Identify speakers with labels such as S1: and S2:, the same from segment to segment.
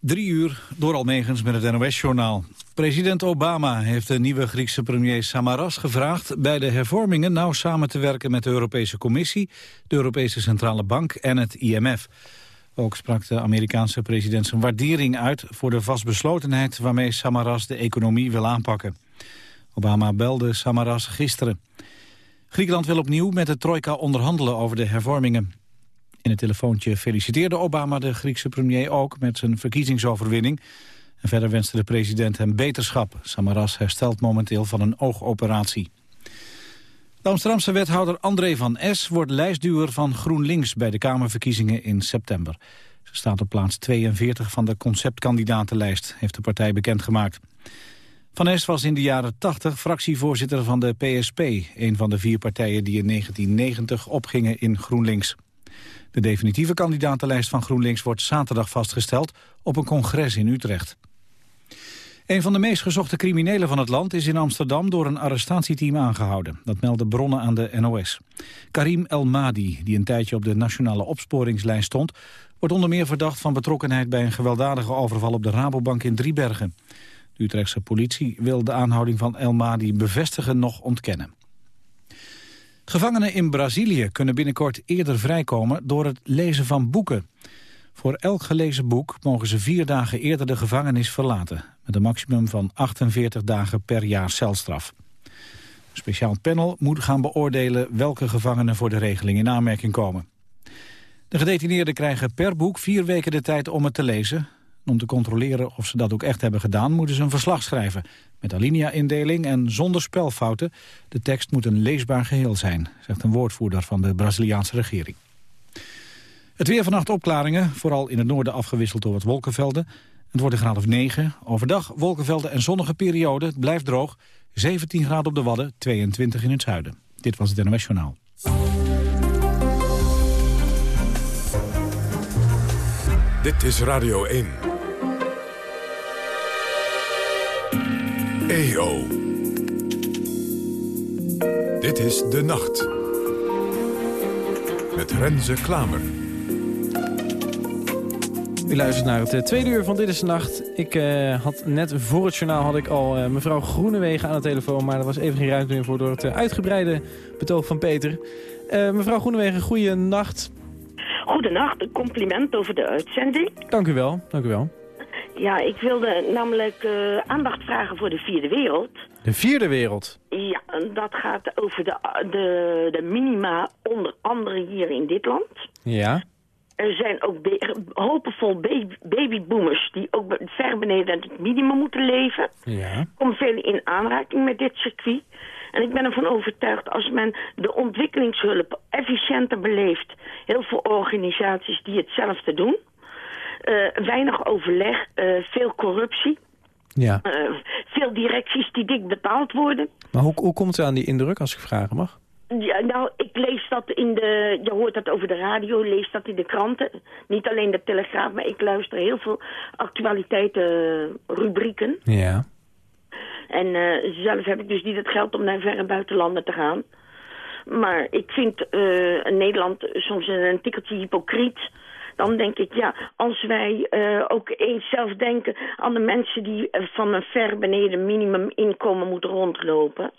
S1: Drie uur door Almegens met het NOS-journaal. President Obama heeft de nieuwe Griekse premier Samaras gevraagd... bij de hervormingen nauw samen te werken met de Europese Commissie... de Europese Centrale Bank en het IMF. Ook sprak de Amerikaanse president zijn waardering uit... voor de vastbeslotenheid waarmee Samaras de economie wil aanpakken. Obama belde Samaras gisteren. Griekenland wil opnieuw met de trojka onderhandelen over de hervormingen. In het telefoontje feliciteerde Obama de Griekse premier ook met zijn verkiezingsoverwinning. En verder wenste de president hem beterschap. Samaras herstelt momenteel van een oogoperatie. De Amsterdamse wethouder André van S. wordt lijstduwer van GroenLinks bij de Kamerverkiezingen in september. Ze staat op plaats 42 van de conceptkandidatenlijst, heeft de partij bekendgemaakt. Van S. was in de jaren 80 fractievoorzitter van de PSP, een van de vier partijen die in 1990 opgingen in GroenLinks. De definitieve kandidatenlijst van GroenLinks wordt zaterdag vastgesteld op een congres in Utrecht. Een van de meest gezochte criminelen van het land is in Amsterdam door een arrestatieteam aangehouden. Dat melden bronnen aan de NOS. Karim El Madi, die een tijdje op de nationale opsporingslijst stond, wordt onder meer verdacht van betrokkenheid bij een gewelddadige overval op de Rabobank in Driebergen. De Utrechtse politie wil de aanhouding van El Madi bevestigen nog ontkennen. Gevangenen in Brazilië kunnen binnenkort eerder vrijkomen door het lezen van boeken. Voor elk gelezen boek mogen ze vier dagen eerder de gevangenis verlaten... met een maximum van 48 dagen per jaar celstraf. Een speciaal panel moet gaan beoordelen welke gevangenen voor de regeling in aanmerking komen. De gedetineerden krijgen per boek vier weken de tijd om het te lezen. Om te controleren of ze dat ook echt hebben gedaan... moeten ze een verslag schrijven. Met alinea-indeling en zonder spelfouten. De tekst moet een leesbaar geheel zijn, zegt een woordvoerder van de Braziliaanse regering. Het weer vannacht opklaringen, vooral in het noorden afgewisseld door wat wolkenvelden. Het wordt een graad of 9. Overdag wolkenvelden en zonnige periode. Het blijft droog. 17 graden op de Wadden, 22 in het zuiden. Dit was het NOS Journaal.
S2: Dit is Radio 1. EO. Dit is De Nacht. Met Renze Klamer.
S3: U luistert naar het eh, tweede uur van Dit is de Nacht. Ik uh, had net voor het journaal had ik al uh, mevrouw Groenewegen aan de telefoon... maar er was even geen ruimte meer voor door het uh, uitgebreide betoog van Peter. mevrouw Groenewegen, goeie nacht.
S4: Goedenacht, een compliment over de uitzending.
S3: Dank u wel, dank u wel.
S4: Ja, ik wilde namelijk uh, aandacht vragen voor de vierde wereld.
S3: De vierde wereld?
S4: Ja, dat gaat over de, de, de minima, onder andere hier in dit land.
S3: Ja.
S4: Er zijn ook baby babyboomers die ook ver beneden het minimum moeten leven.
S3: Ja.
S4: Komen veel in aanraking met dit circuit. En ik ben ervan overtuigd, als men de ontwikkelingshulp efficiënter beleeft... heel veel organisaties die hetzelfde doen... Uh, weinig overleg, uh, veel corruptie...
S3: Ja.
S4: Uh, veel directies die dik betaald worden.
S3: Maar hoe, hoe komt u aan die indruk, als ik vragen mag?
S4: Ja, nou, ik lees dat in de... Je hoort dat over de radio, lees dat in de kranten. Niet alleen de Telegraaf, maar ik luister heel veel actualiteiten, rubrieken.
S3: Ja.
S4: En uh, zelf heb ik dus niet het geld om naar verre buitenlanden te gaan. Maar ik vind uh, Nederland soms een tikkeltje hypocriet. Dan denk ik, ja, als wij uh, ook eens zelf denken aan de mensen die van een ver beneden minimuminkomen moeten rondlopen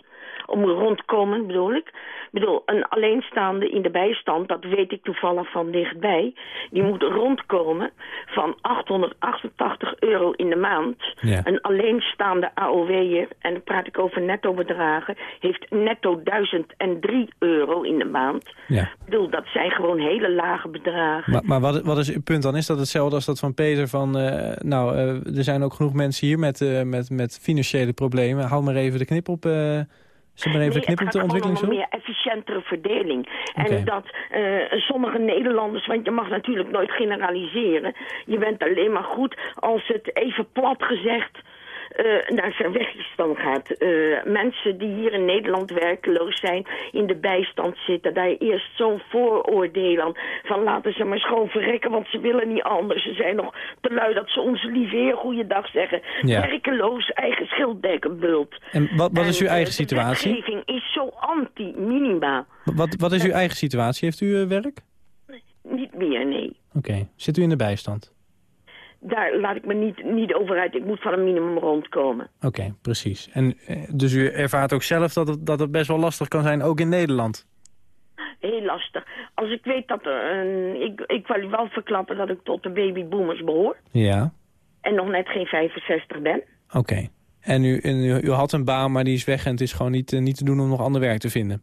S4: om rondkomen, bedoel ik. Ik bedoel, een alleenstaande in de bijstand, dat weet ik toevallig van dichtbij... die moet rondkomen van 888 euro in de maand.
S3: Ja.
S4: Een alleenstaande AOW'er, en dan praat ik over netto bedragen... heeft netto 1003 euro in de maand.
S3: Ja.
S4: Ik bedoel, dat zijn gewoon hele lage bedragen.
S3: Maar, maar wat, wat is uw punt dan? Is dat hetzelfde als dat van Peter van... Uh, nou, uh, er zijn ook genoeg mensen hier met, uh, met, met financiële problemen. Haal maar even de knip op... Zullen we even
S4: nee,
S3: knippen op de ontwikkeling
S4: een meer efficiëntere verdeling.
S3: Okay.
S4: En dat uh, sommige Nederlanders, want je mag natuurlijk nooit generaliseren. Je bent alleen maar goed als het even plat gezegd naar verwegistan gaat. Uh, mensen die hier in Nederland werkeloos zijn, in de bijstand zitten, daar eerst zo'n vooroordeel aan van laten ze maar schoon verrekken, want ze willen niet anders. Ze zijn nog te lui dat ze onze lieve goeiedag zeggen.
S3: Ja.
S4: Werkeloos, eigen schilddekken bult.
S3: En wat, wat is uw
S4: En,
S3: eigen situatie?
S4: De wetgeving is zo anti-minima.
S3: Wat, wat is uw eigen situatie? Heeft u werk?
S4: Niet meer, nee.
S3: Oké. Okay. Zit u in de bijstand?
S4: Daar laat ik me niet, niet over uit. Ik moet van een minimum rondkomen.
S3: Oké, precies. En eh, dus u ervaart ook zelf dat het, dat het best wel lastig kan zijn, ook in Nederland?
S4: Heel lastig. Als ik weet dat er een... Ik, ik wil u wel verklappen dat ik tot de babyboomers behoor.
S3: Ja.
S4: En nog net geen 65 ben.
S3: Oké. En, u, en u, u, had een baan, maar die is weg en het is gewoon niet, eh, niet te doen om nog ander werk te vinden?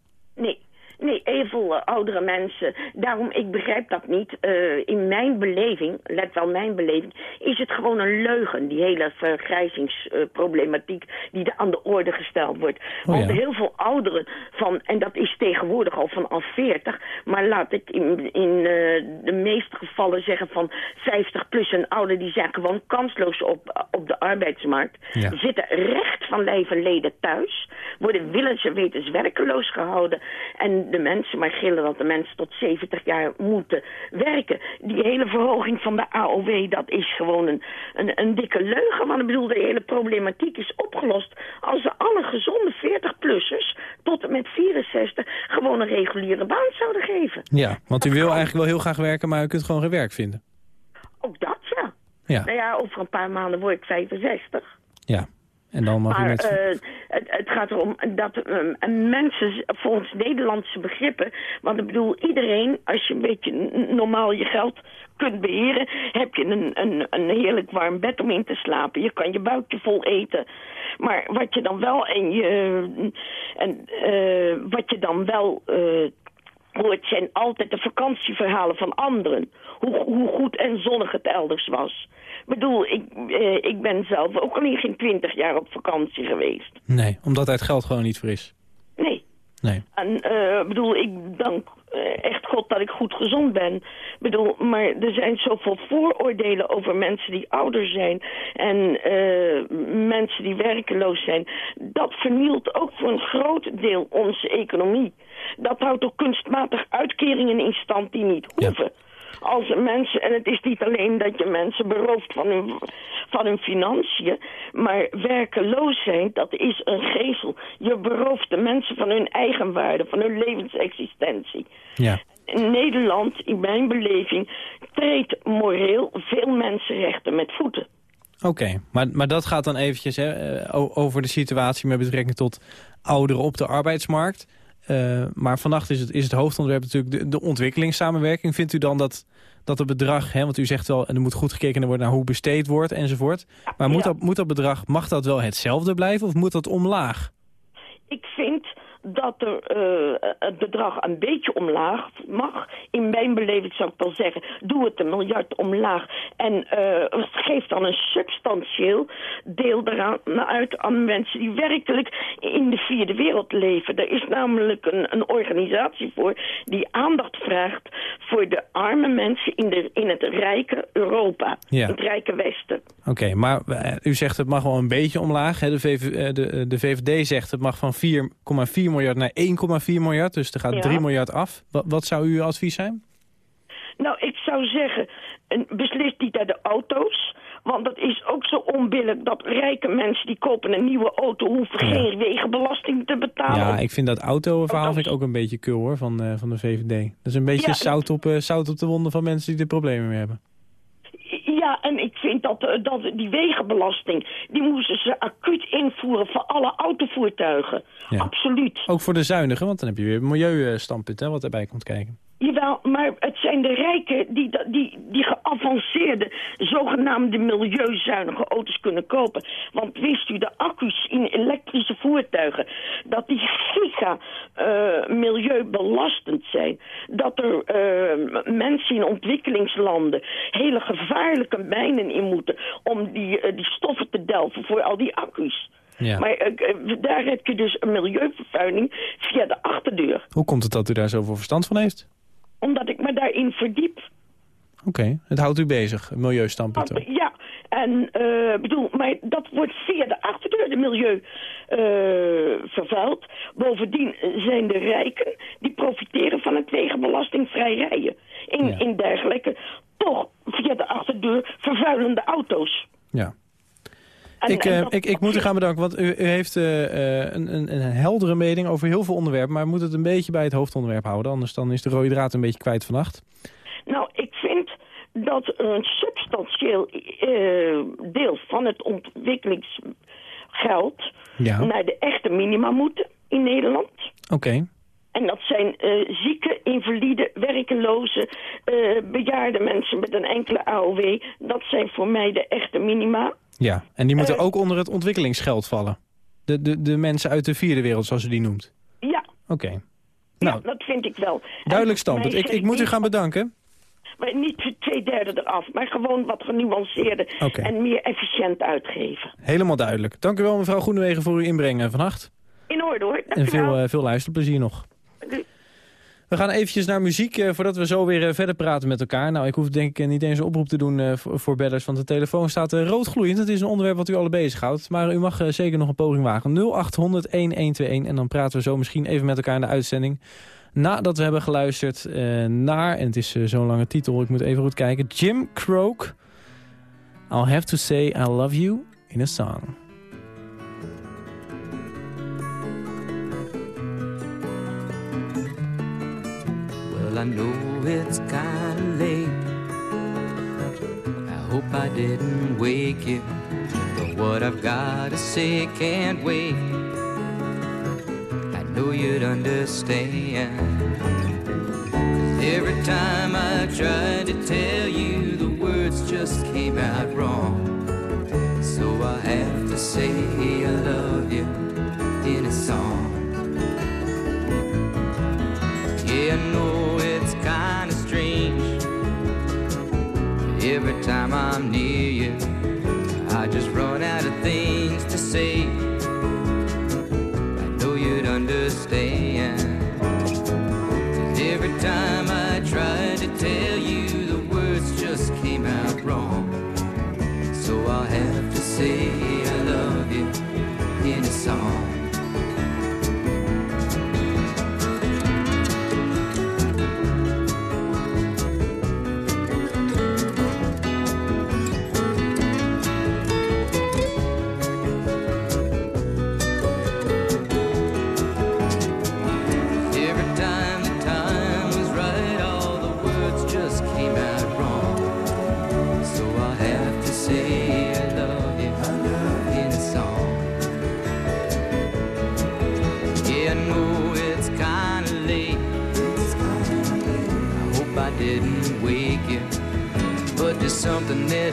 S4: Oudere mensen. Daarom, ik begrijp dat niet. Uh, in mijn beleving, let wel mijn beleving, is het gewoon een leugen. Die hele vergrijzingsproblematiek die er aan de orde gesteld wordt.
S3: Oh, ja.
S4: Want heel veel ouderen van, en dat is tegenwoordig al vanaf 40, maar laat ik in, in de meeste gevallen zeggen van 50 plus en ouder, die zijn gewoon kansloos op, op de arbeidsmarkt.
S3: Ja.
S4: Zitten recht van lijf en leden thuis, worden willens en wetens werkeloos gehouden en de mensen maar gillen dat de mensen tot 70 jaar moeten werken. Die hele verhoging van de AOW, dat is gewoon een, een, een dikke leugen. Want ik bedoel, de hele problematiek is opgelost als we alle gezonde 40-plussers tot en met 64 gewoon een reguliere baan zouden geven.
S3: Ja, want u wil eigenlijk wel heel graag werken, maar u kunt gewoon geen werk vinden.
S4: Ook dat, ja.
S3: Ja.
S4: Nou ja, over een paar maanden word ik 65.
S3: Ja. En dan mag
S4: maar
S3: u net...
S4: uh, het, het, gaat erom dat uh, mensen volgens Nederlandse begrippen... want ik bedoel, iedereen, als je een beetje normaal je geld kunt beheren... heb je een, een, een heerlijk warm bed om in te slapen. Je kan je buikje vol eten. Maar wat je dan wel en je... En, uh, wat je dan wel hoort zijn altijd de vakantieverhalen van anderen. Hoe, hoe goed en zonnig het elders was. Ik bedoel, ik, eh, ik ben zelf ook al geen twintig jaar op vakantie geweest.
S3: Nee, omdat het geld gewoon niet voor is.
S4: Nee.
S3: Nee.
S4: En uh, bedoel, ik dank uh, echt God dat ik goed gezond ben. Ik bedoel, maar er zijn zoveel vooroordelen over mensen die ouder zijn en uh, mensen die werkeloos zijn. Dat vernielt ook voor een groot deel onze economie. Dat houdt ook kunstmatig uitkeringen in stand die niet hoeven. Ja als mensen, en het is niet alleen dat je mensen berooft van hun, van hun financiën, maar werkeloos zijn, dat is een gezel. Je berooft de mensen van hun eigenwaarde, van hun levensexistentie.
S3: Ja.
S4: In Nederland, in mijn beleving, treedt moreel veel mensenrechten met voeten.
S3: Oké, okay, maar, maar dat gaat dan eventjes hè, over de situatie met betrekking tot ouderen op de arbeidsmarkt. Uh, maar vannacht is het, is het hoofdonderwerp natuurlijk de, de ontwikkelingssamenwerking. Vindt u dan dat, dat het bedrag, hè, want u zegt wel... en er moet goed gekeken worden naar hoe besteed wordt enzovoort. Maar moet,
S4: ja.
S3: dat, moet dat bedrag, mag dat wel hetzelfde blijven of moet dat omlaag?
S4: Ik vind dat er uh, het bedrag een beetje omlaag mag. In mijn beleving zou ik wel zeggen, doe het een miljard omlaag. En uh, geef dan een substantieel deel eraan uit aan mensen die werkelijk in de vierde wereld leven. Er is namelijk een, een organisatie voor die aandacht vraagt voor de arme mensen in, de, in het rijke Europa.
S3: Ja.
S4: Het rijke Westen.
S3: Oké, okay, maar uh, u zegt het mag wel een beetje omlaag. Hè? De, VV, de, de VVD zegt het mag van 4,4 miljard naar 1,4 miljard. Dus er gaat
S4: Ja.
S3: 3 miljard af. Wat, wat zou uw advies zijn?
S4: Nou, ik zou zeggen, een- beslis niet naar de auto's. Want dat is ook zo onbillijk dat rijke mensen die kopen een nieuwe auto... hoeven
S3: Ja.
S4: geen wegenbelasting te betalen.
S3: Ja, ik vind dat auto-verhaal vind ik ook een beetje kul hoor, van, eh, van de VVD. Dat is een beetje
S4: Ja,
S3: zout, op, eh, zout op de wonden van mensen die er problemen mee hebben.
S4: Dat, eh, dat die wegenbelasting... die moesten ze acuut invoeren voor alle autovoertuigen.
S3: Ja.
S4: Absoluut.
S3: Ook voor de zuinigen, want dan heb je weer een milieustandpunt hè, wat erbij komt kijken.
S4: Jawel, maar het zijn de rijken die, die, die geavanceerde, zogenaamde milieuzuinige auto's kunnen kopen. Want wist u, de accu's in elektrische voertuigen, dat die giga eh, milieubelastend zijn. Dat er eh, mensen in ontwikkelingslanden hele gevaarlijke mijnen in moeten om die, eh, die stoffen te delven voor al die accu's.
S3: Ja.
S4: Maar daar heb je dus een milieuvervuiling via de achterdeur.
S3: Hoe komt het dat u daar zoveel verstand van heeft?
S4: Daarin verdiep.
S3: Oké, het houdt u bezig, milieustandpunt.
S4: Ja, en eh bedoel, maar dat wordt via de achterdeur de milieu eh, vervuild. Bovendien zijn de rijken die profiteren van het wegenbelastingvrij rijden. In,
S3: Ja.
S4: in dergelijke, toch via de achterdeur vervuilende auto's.
S3: Ja.
S4: En-
S3: Ik,
S4: en
S3: eh,
S4: dat-
S3: ik, ik moet u gaan bedanken, want u, u heeft eh, eh, een, een, een heldere mening over heel veel onderwerpen. Maar moet het een beetje bij het hoofdonderwerp houden, anders dan is de rode draad een beetje kwijt vannacht.
S4: Nou, ik vind dat een substantieel deel van het ontwikkelingsgeld
S3: Ja,
S4: naar de echte minima moet in Nederland.
S3: oké.
S4: En dat zijn eh, zieke, invalide, werkeloze, bejaarde mensen met een enkele AOW. Dat zijn voor mij de echte minima.
S3: Ja, en die moeten
S4: Eh,
S3: ook onder het ontwikkelingsgeld vallen. De, de, de mensen uit de vierde wereld, zoals u die noemt.
S4: Ja,
S3: Oké. Nou,
S4: ja dat vind ik wel.
S3: duidelijk standpunt. Ik, ik moet u gaan bedanken.
S4: maar niet twee derde eraf, maar gewoon wat genuanceerder en meer efficiënt uitgeven.
S3: Helemaal duidelijk. Dank u wel, mevrouw Groenewegen, voor uw inbreng vannacht.
S4: In orde hoor. Dank
S3: En veel, eh, veel luisterplezier nog. We gaan eventjes naar muziek eh, voordat we zo weer eh, verder praten met elkaar. Nou, ik hoef denk ik eh, niet eens een oproep te doen voor, bellers, want de telefoon staat roodgloeiend. Het is een onderwerp wat u alle bezighoudt. Maar u mag zeker nog een poging wagen. 0800-1121 en dan praten we zo misschien even met elkaar in de uitzending. Nadat we hebben geluisterd naar, en het is zo'n lange titel, ik moet even goed kijken. Jim Croak, I'll have to say I love you in a song.
S5: Well, I know it's kinda late. I hope I didn't wake you. But what I've got to say can't wait. I know you'd understand. every time I tried to tell you, the words just came out wrong. So I have to say I love you in a song. Yeah, I know time I'm near you, I just run out of things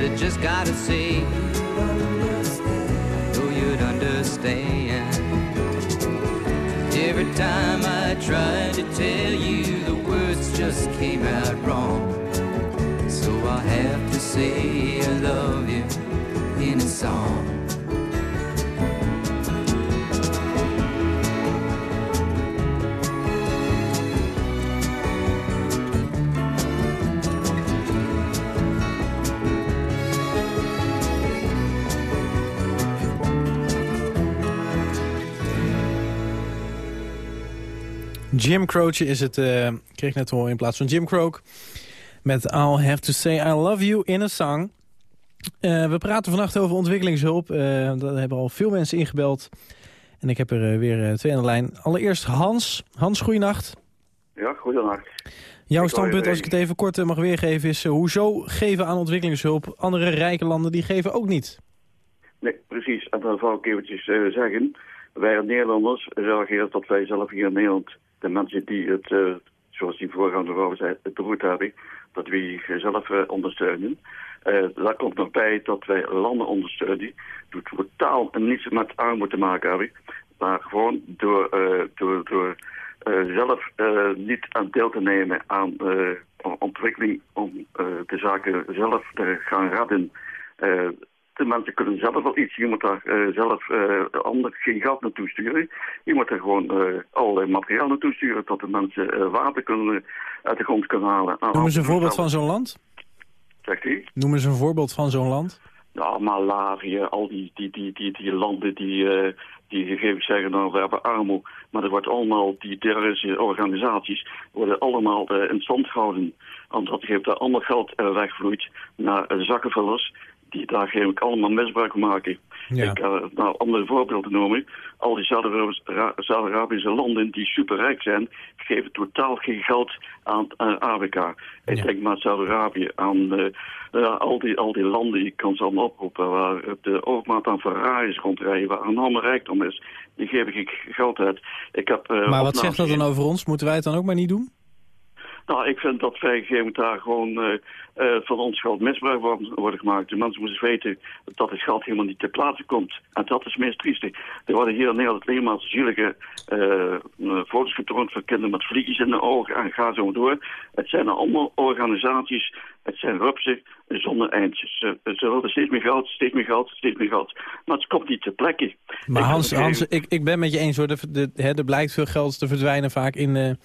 S5: I just gotta say. I know you'd understand. Every time I tried to tell you, the words just came out wrong. So I have to say I love you in a song.
S3: Jim Croce is het, ik kreeg net horen in plaats van Jim Croak. Met I'll have to say I love you in a song. Eh, we praten vannacht over ontwikkelingshulp. Eh daar hebben al veel mensen ingebeld. En ik heb er weer twee aan de lijn. Allereerst Hans. Hans, goeienacht.
S6: Ja, goedenacht.
S3: Jouw
S6: Ik
S3: standpunt, als ik het even kort mag weergeven... is hoezo geven aan ontwikkelingshulp? Andere rijke landen die geven ook niet.
S6: Nee, precies. En dan zou ik eventjes zeggen, wij als Nederlanders reageren dat wij zelf hier in Nederland, de mensen die het, eh, zoals die voorgaande vrouw zei, het beroerd hebben, dat we die zelf eh, ondersteunen. Eh, daar komt nog bij dat wij landen ondersteunen die totaal niets met armoede te maken hebben, maar gewoon door, door, door zelf niet aan deel te nemen aan ontwikkeling om de zaken zelf te gaan redden. De mensen kunnen zelf wel iets. Je moet daar eh, zelf eh ander, geen geld naartoe sturen. Je moet er gewoon eh, allerlei materiaal naartoe sturen... dat de mensen water kunnen, uit de grond kunnen halen. Nou,
S3: Noem eens een voorbeeld van zo'n land.
S6: Zegt hij?
S3: Noem eens een voorbeeld van zo'n land.
S6: Ja, Malawi, al die, die, die, die, die landen die, die gegevens zeggen, nou, we hebben armoede. Maar er wordt allemaal, die terroristische organisaties worden allemaal in stand gehouden. Omdat heeft er allemaal geld wegvloeit naar zakkenvullers. Die daar eigenlijk allemaal misbruik van maken.
S3: Ja.
S6: Ik kan nou andere voorbeelden noemen. Al die Saudi-Arabische landen die superrijk zijn, geven totaal geen geld aan, aan AWK. Ik
S3: Ja.
S6: denk maar Saudi-Arabië aan eh, eh, al, die, al die landen, ik kan ze allemaal oproepen, waar de overmaat aan Ferraris rondrijden, waar enorme rijkdom is. Die geven geen geld uit. Ik heb, eh,
S3: Maar wat zegt dat dan over ons? Moeten wij het dan ook maar niet doen?
S6: Nou, ik vind dat wij gegeven moment daar gewoon eh, eh, van ons geld misbruik worden, worden gemaakt. De mensen moeten weten dat het geld helemaal niet ter plaatse komt. En dat is het meest trieste. Er worden hier in Nederland alleen maar zielige eh, foto's getoond van kinderen met vliegjes in de ogen en ga zo door. Het zijn allemaal organisaties, het zijn rupsen zonder eind. Ze, ze willen steeds meer geld, steeds meer geld, steeds meer geld. Maar het komt niet ter plekke.
S3: Maar
S6: Ik
S3: Hans, Hans ik, ik ben met je eens hoor. De, de, hè, er blijkt veel geld te verdwijnen vaak in,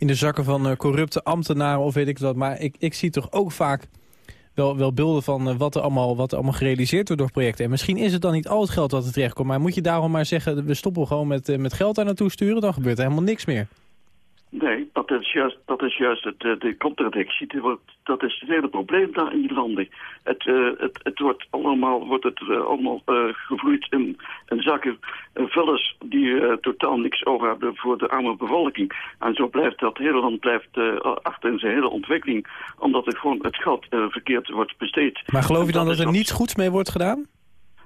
S3: in de zakken van eh, corrupte ambtenaren of weet ik wat. Maar ik, ik zie toch ook vaak wel, wel beelden van eh, wat, er allemaal, wat er allemaal gerealiseerd wordt door projecten. En misschien is het dan niet al het geld dat er terecht komt. Maar moet je daarom maar zeggen, we stoppen gewoon met, eh, met geld daar naartoe sturen. Dan gebeurt er helemaal niks meer.
S6: Nee, dat is juist, dat is juist het, eh, de contradictie. Dat is het hele probleem daar in die landen. Het, eh, het, het wordt allemaal, wordt het, eh, allemaal eh, gevloeid in, in zakken uh, vullers die totaal niks over hebben voor de arme bevolking. En zo blijft dat hele land blijft, achter in zijn hele ontwikkeling. Omdat het gewoon het geld verkeerd wordt besteed.
S3: Maar geloof je dan dat er niets goeds mee wordt gedaan?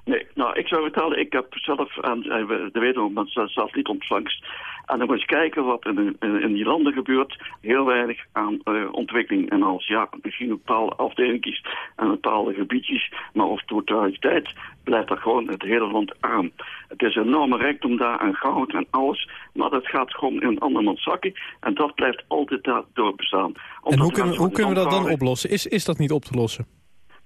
S6: Nee, nou, ik zou vertellen, ik heb zelf aan de weten met satellietontvangst. En dan moet je kijken wat in, in, in die landen gebeurt. Heel weinig aan eh, ontwikkeling. En als ja, misschien een bepaalde afdeling kiest en bepaalde gebiedjes. Maar over totaliteit blijft dat gewoon het hele land aan. Het is een enorme rijkdom daar aan goud en alles. Maar dat gaat gewoon in andermans zakken. En dat blijft altijd daar doorbestaan.
S3: En hoe kunnen, hoe kunnen we dat dan oplossen? Is, is dat niet op te lossen?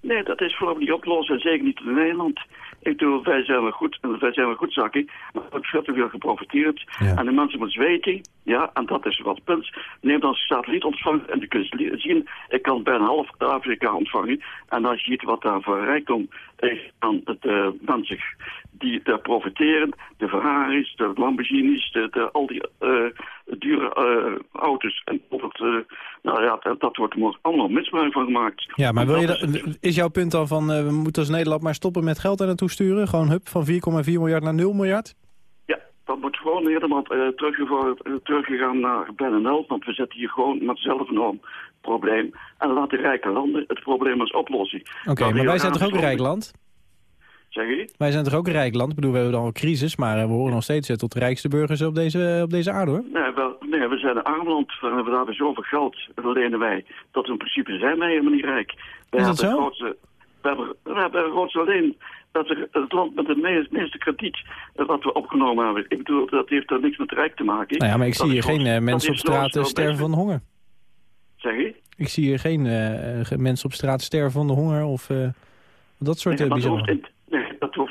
S6: Nee, dat is vooral niet oplossen. en Zeker niet in Nederland. Ik bedoel, wij zijn wel goed, wij zijn wel goed zakken. Maar er wordt veel te veel geprofiteerd.
S3: Ja.
S6: En de mensen moeten weten, ja, en dat is wat het punt. Neem dan satelliet ontvangen en je zien, ik kan bijna half Afrika ontvangen. En als je ziet wat daar voor rijkdom is aan de mensen die daar profiteren, de Ferraris, de Lamborghinis, de, de, al die eh, dure eh, auto's. En het, eh, nou ja, dat, dat wordt er allemaal misbruik van gemaakt.
S3: Ja, maar
S6: En
S3: wil je
S6: dat is
S3: jouw punt dan van eh, we moeten als Nederland maar stoppen met geld daar naartoe sturen? Gewoon hup van 4,4 miljard naar 0 miljard?
S6: Ja, dat moet gewoon helemaal teruggegaan naar BNL. Want we zitten hier gewoon met zelf enorm probleem. En laat de rijke landen het probleem eens oplossen.
S3: Oké, maar wij zijn toch ook een rijk land?
S6: Zeg je?
S3: Wij zijn toch ook een rijk land? Ik bedoel, we hebben dan een crisis, maar eh, we horen nog steeds eh, tot de rijkste burgers op deze, op deze aarde hoor.
S6: Nee, wel, nee, we zijn een arm land. We hebben daar zoveel geld, lenen wij. Dat in principe zijn wij helemaal niet rijk. Wij
S3: Is dat zo?
S6: Grootste, we, hebben, we hebben grootste alleen. Dat is het land met het meest, meeste krediet eh, wat we opgenomen hebben. Ik bedoel, dat heeft er niks met rijk te maken.
S3: Nou ja, maar ik
S6: Dat
S3: zie hier geen eh, mensen op straat eh, sterven van honger.
S6: Zeg je?
S3: Ik zie hier geen eh, ge- mensen op straat sterven van de honger of eh, dat soort
S6: Nee,
S3: eh,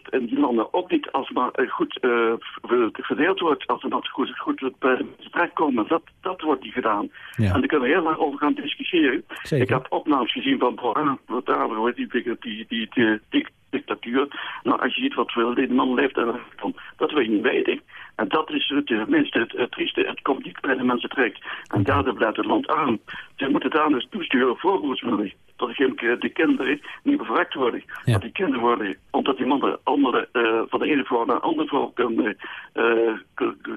S6: die landen ook niet als maar eh, goed eh, v- verdeeld wordt. Als er dat goed, goed bij de mensen terechtkomen. Dat, dat wordt niet gedaan.
S3: Ja.
S6: En daar kunnen we heel lang over gaan discussiëren.
S3: Zeker.
S6: Ik heb opnames gezien van Boran, wat daar hoort die, die, die, dictatuur. Nou, als je ziet wat voor die man leeft, en dan, dat wil je niet weten. En dat is het eh, minste, het, het trieste. Het komt niet bij de mensen terecht. En daardoor blijft het land arm. Ze moeten daar dus toesturen voorbehoedsmiddelen. Dat de, de kinderen niet bevraagd worden.
S3: Ja.
S6: Dat die kinderen worden, omdat die mannen andere, uh, van de ene vrouw naar de andere vrouw kunnen, uh,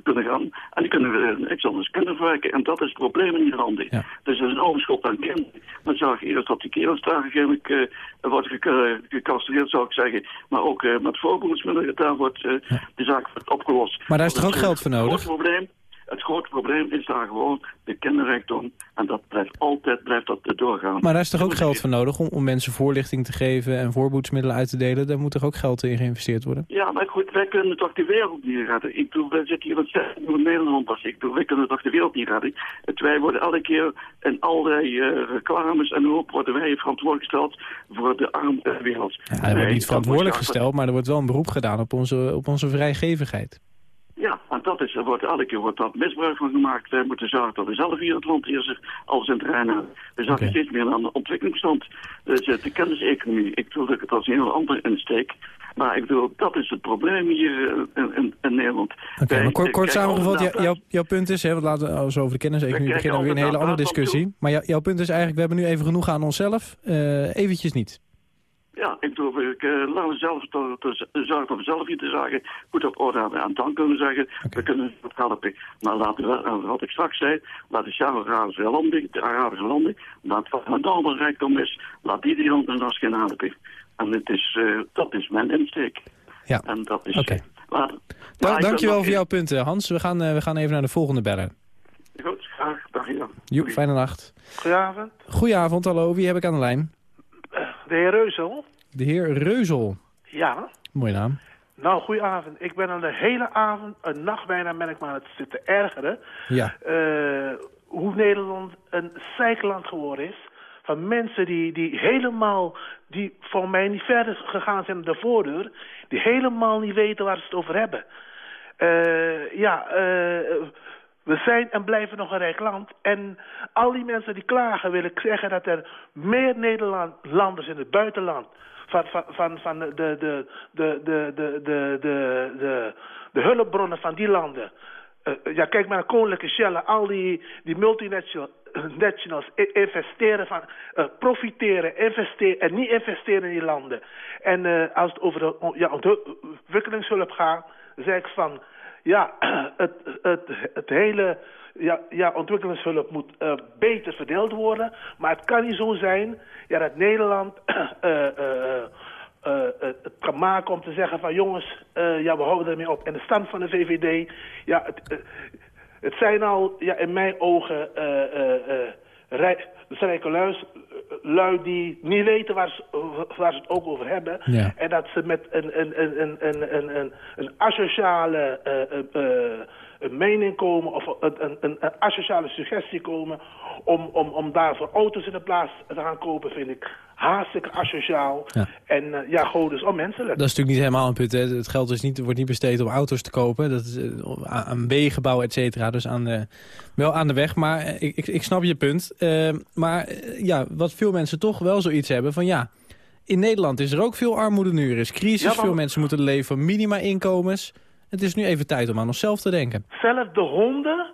S6: kunnen gaan. En die kunnen niks anders kunnen verwerken. En dat is het probleem in die landen.
S3: Ja.
S6: Dus er is een overschot aan kinderen. Dan zag eerst dat die kerels daar eigenlijk uh, wordt gecastreerd, zou ik zeggen. Maar ook met voorbehoedsmiddelen, daar wordt
S3: Ja.
S6: de zaak opgelost.
S3: Maar daar is toch ook geld voor
S6: het
S3: nodig?
S6: groot probleem. Het grote probleem is daar gewoon de kinderrijkdom. En dat blijft altijd blijft dat doorgaan.
S3: Maar daar is toch ook geld voor nodig om, om mensen voorlichting te geven en voorboedsmiddelen uit te delen? Daar moet toch ook geld in geïnvesteerd worden?
S6: Ja, maar goed, wij kunnen toch de wereld niet redden. Ik bedoel, wij zitten hier met 6 miljoen Nederlanders. Ik bedoel, wij kunnen toch de wereld niet redden. Het, wij worden elke keer in allerlei eh, reclames en hoe worden wij verantwoordelijk gesteld voor de arme wereld.
S3: Ja, wordt niet verantwoordelijk gesteld, maar er wordt wel een beroep gedaan op onze, op onze vrijgevigheid.
S6: Ja, en dat is, er wordt elke keer wordt dat misbruik van gemaakt. Wij moeten zorgen dat we zelf hier het land eerst alles in terrein hebben. We zagen
S3: Oké.
S6: steeds meer aan de ontwikkelingsstand. Dus eh, de kenniseconomie, ik bedoel dat het als een heel andere insteek. Maar ik bedoel, dat is het probleem hier eh, in, in, in Nederland.
S3: Oké, maar kort, kort samengevat, jou- jouw, jouw punt is, hè, want laten we als we over de kenniseconomie
S6: We
S3: beginnen, we weer een hele andere discussie. Maar jou- jouw punt is eigenlijk, we hebben nu even genoeg aan onszelf, eh, eventjes niet.
S6: Ja, ik geloof, ik, uh, laten we zelf we zelf iets te zeggen. Goed op orde hebben en dan kunnen we zeggen, we kunnen het helpen. Maar laten we, wat ik straks zei, laat de Arabische landen, de Arabische landen, laat wat een ander rijkdom is, laat die die landen als geen helpen. En het is, uh, dat is mijn insteek.
S3: Ja,
S6: en dat is...
S3: oké. Okay. Dank, dankjewel voor jouw punten, Hans. We gaan, uh, we gaan even naar de volgende bellen.
S6: Goed, graag. Dag je
S3: Joep, fijne nacht.
S7: Goedenavond.
S3: Goedenavond, hallo. Wie heb ik aan de lijn?
S7: De heer Reuzel.
S3: De heer Reuzel.
S7: Ja.
S3: Mooie naam.
S7: Nou, goedenavond. Ik ben al de hele avond, een nacht bijna, ben ik maar aan het zitten ergeren.
S3: Ja.
S7: Uh, hoe Nederland een zijkland geworden is. Van mensen die, die helemaal, die voor mij niet verder gegaan zijn dan de voordeur. Die helemaal niet weten waar ze het over hebben. Uh, ja, uh, we zijn en blijven nog een rijk land. En al die mensen die klagen, wil ik zeggen dat er meer Nederlanders in het buitenland... van, van, van, van de, de, de, de, de, de, de, de, hulpbronnen van die landen... Uh, ja, kijk maar naar Koninklijke Shell, al die, die multinationals investeren van, uh, profiteren, investeren en niet investeren in die landen. En als het over de ontwikkelingshulp gaat, zeg ik van, ja, het, het, het hele ja, ja, ontwikkelingshulp moet uh, beter verdeeld worden. Maar het kan niet zo zijn ja, dat Nederland uh, uh, het kan maken om te zeggen van jongens, ja, we houden ermee op. En de stand van de VVD, ja, het, het zijn al ja, in mijn ogen rij, rijke luis, lui die niet weten waar ze, waar ze het ook over hebben.
S3: Ja.
S7: En dat ze met een, een, een, een, een, een, een asociale uh, uh, een mening komen of een, een, een, een asociale suggestie komen om, om, om daarvoor auto's in de plaats te gaan kopen, vind ik hartstikke asociaal.
S3: Ja.
S7: En uh, ja, gewoon dus onmenselijk.
S3: Dat is natuurlijk niet helemaal een punt. Hè. Het geld is niet, wordt niet besteed om auto's te kopen. Dat is uh, aan wegenbouw, et cetera. Dus aan de, wel aan de weg. Maar uh, ik, ik snap je punt. maar ja, wat veel mensen toch wel zoiets hebben van ja... In Nederland is er ook veel armoede nu. Er is crisis, ja, maar... veel mensen moeten leven van minima-inkomens. Het is nu even tijd om aan onszelf te denken.
S7: Zelfs de honden,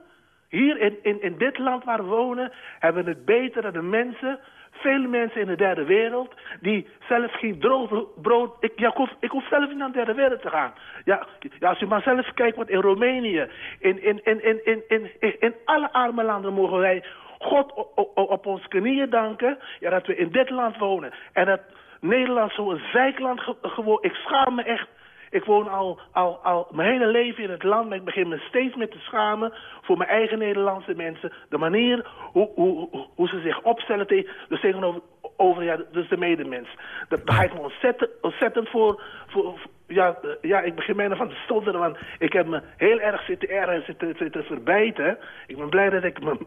S7: hier in, in, in dit land waar we wonen... hebben het beter dan de mensen Vele mensen in de derde wereld die zelf geen droog brood... Ik, ik, hoef, zelf niet naar de derde wereld te gaan. Ja, ja, als u maar zelf kijkt wat in Roemenië... In, in, in, in, in, in, in alle arme landen mogen wij God op, op ons knieën danken... Ja, dat we in dit land wonen. En dat Nederland zo'n zijkland geworden... Ik schaam me echt ik woon al, al, al mijn hele leven in het land, maar ik begin me steeds meer te schamen voor mijn eigen Nederlandse mensen. De manier hoe, hoe, hoe ze zich opstellen tegen, dus tegenover over, ja, dus de medemens. Dat ga ik me ontzettend, ontzettend voor, voor, ja, ja, ik begin bijna van te stotteren, want ik heb me heel erg zitten ergens zitten, zitten verbijten. Ik ben blij dat ik me,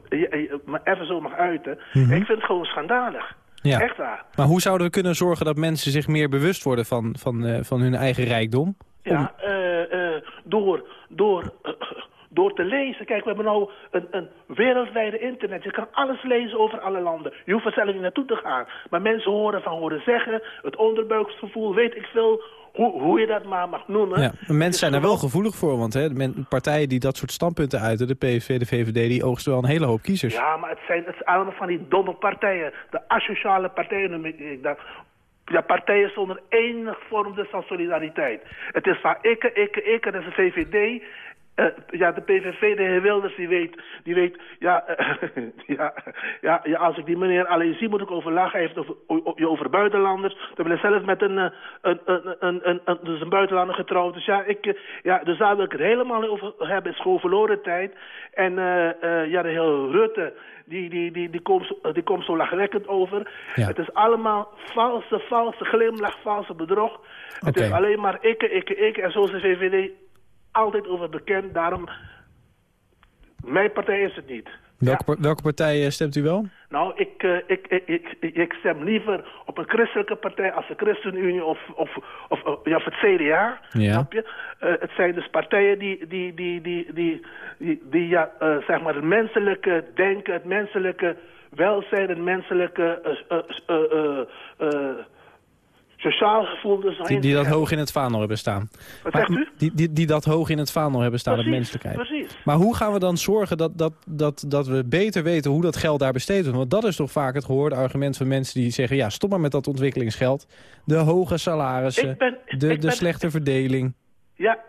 S7: me even zo mag uiten. Mm -hmm. Ik vind het gewoon schandalig.
S3: Ja.
S7: Echt waar.
S3: Maar hoe zouden we kunnen zorgen dat mensen zich meer bewust worden van, van, uh, van hun eigen rijkdom?
S7: Ja, uh, uh, door, door, door te lezen. Kijk, we hebben nou een, een wereldwijde internet. Je kan alles lezen over alle landen. Je hoeft er zelf niet naartoe te gaan. Maar mensen horen van horen zeggen, het onderbuiksgevoel, weet ik veel hoe, hoe je dat maar mag noemen.
S3: Ja, mensen zijn er wel gevoelig voor, want hè, men, partijen die dat soort standpunten uiten, de PVV, de VVD, die oogsten wel een hele hoop kiezers.
S7: Ja, maar het zijn, het zijn allemaal van die domme partijen. De asociale partijen noem ik dat. Ja, partijen zonder enig vorm van solidariteit. Het is van ikke, ikke, ikke, dat is de VVD. Uh, ja, de PVV, de heer Wilders, die weet, die weet ja, uh, ja, ja, ja, als ik die meneer alleen zie, moet ik overlachen. Hij heeft over, over, over buitenlanders. Dan ben ik zelf met een, een, een, een, een, een, dus een buitenlander getrouwd. Dus ja, ik, ja, dus daar wil ik het helemaal over hebben. Het is gewoon verloren tijd. En uh, ja, de heer Rutte, die, die, die, die, komt, die komt zo lachwekkend over.
S3: Ja.
S7: Het is allemaal valse, valse glimlach, valse bedrog. Okay. Het is alleen maar ikke, ikke, ikke. En zo is de VVD altijd over bekend. Daarom, mijn partij is het niet.
S3: Welke, ja. welke partij stemt u wel?
S7: Nou, ik, uh, ik, ik, ik, ik, stem liever op een christelijke partij als de ChristenUnie of, of, of, of, ja, of het CDA.
S3: Ja.
S7: Snap je? Uh, het zijn dus partijen die, die, die, die, die, die, die ja, uh, zeg maar het menselijke denken, het menselijke welzijn, het menselijke sociaal gevoel dus
S3: Die, die dat hoog in het vaandel hebben staan.
S7: Wat
S3: Maar-
S7: zegt u?
S3: Die, die, die dat hoog in het vaandel hebben staan,
S7: Precies,
S3: menselijkheid.
S7: Precies.
S3: Maar hoe gaan we dan zorgen dat, dat, dat, dat we beter weten hoe dat geld daar besteed wordt? Want dat is toch vaak het gehoorde argument van mensen die zeggen... ja, stop maar met dat ontwikkelingsgeld. De hoge salarissen,
S7: ben-
S3: de, de
S7: ben-
S3: slechte verdeling.
S7: Ja,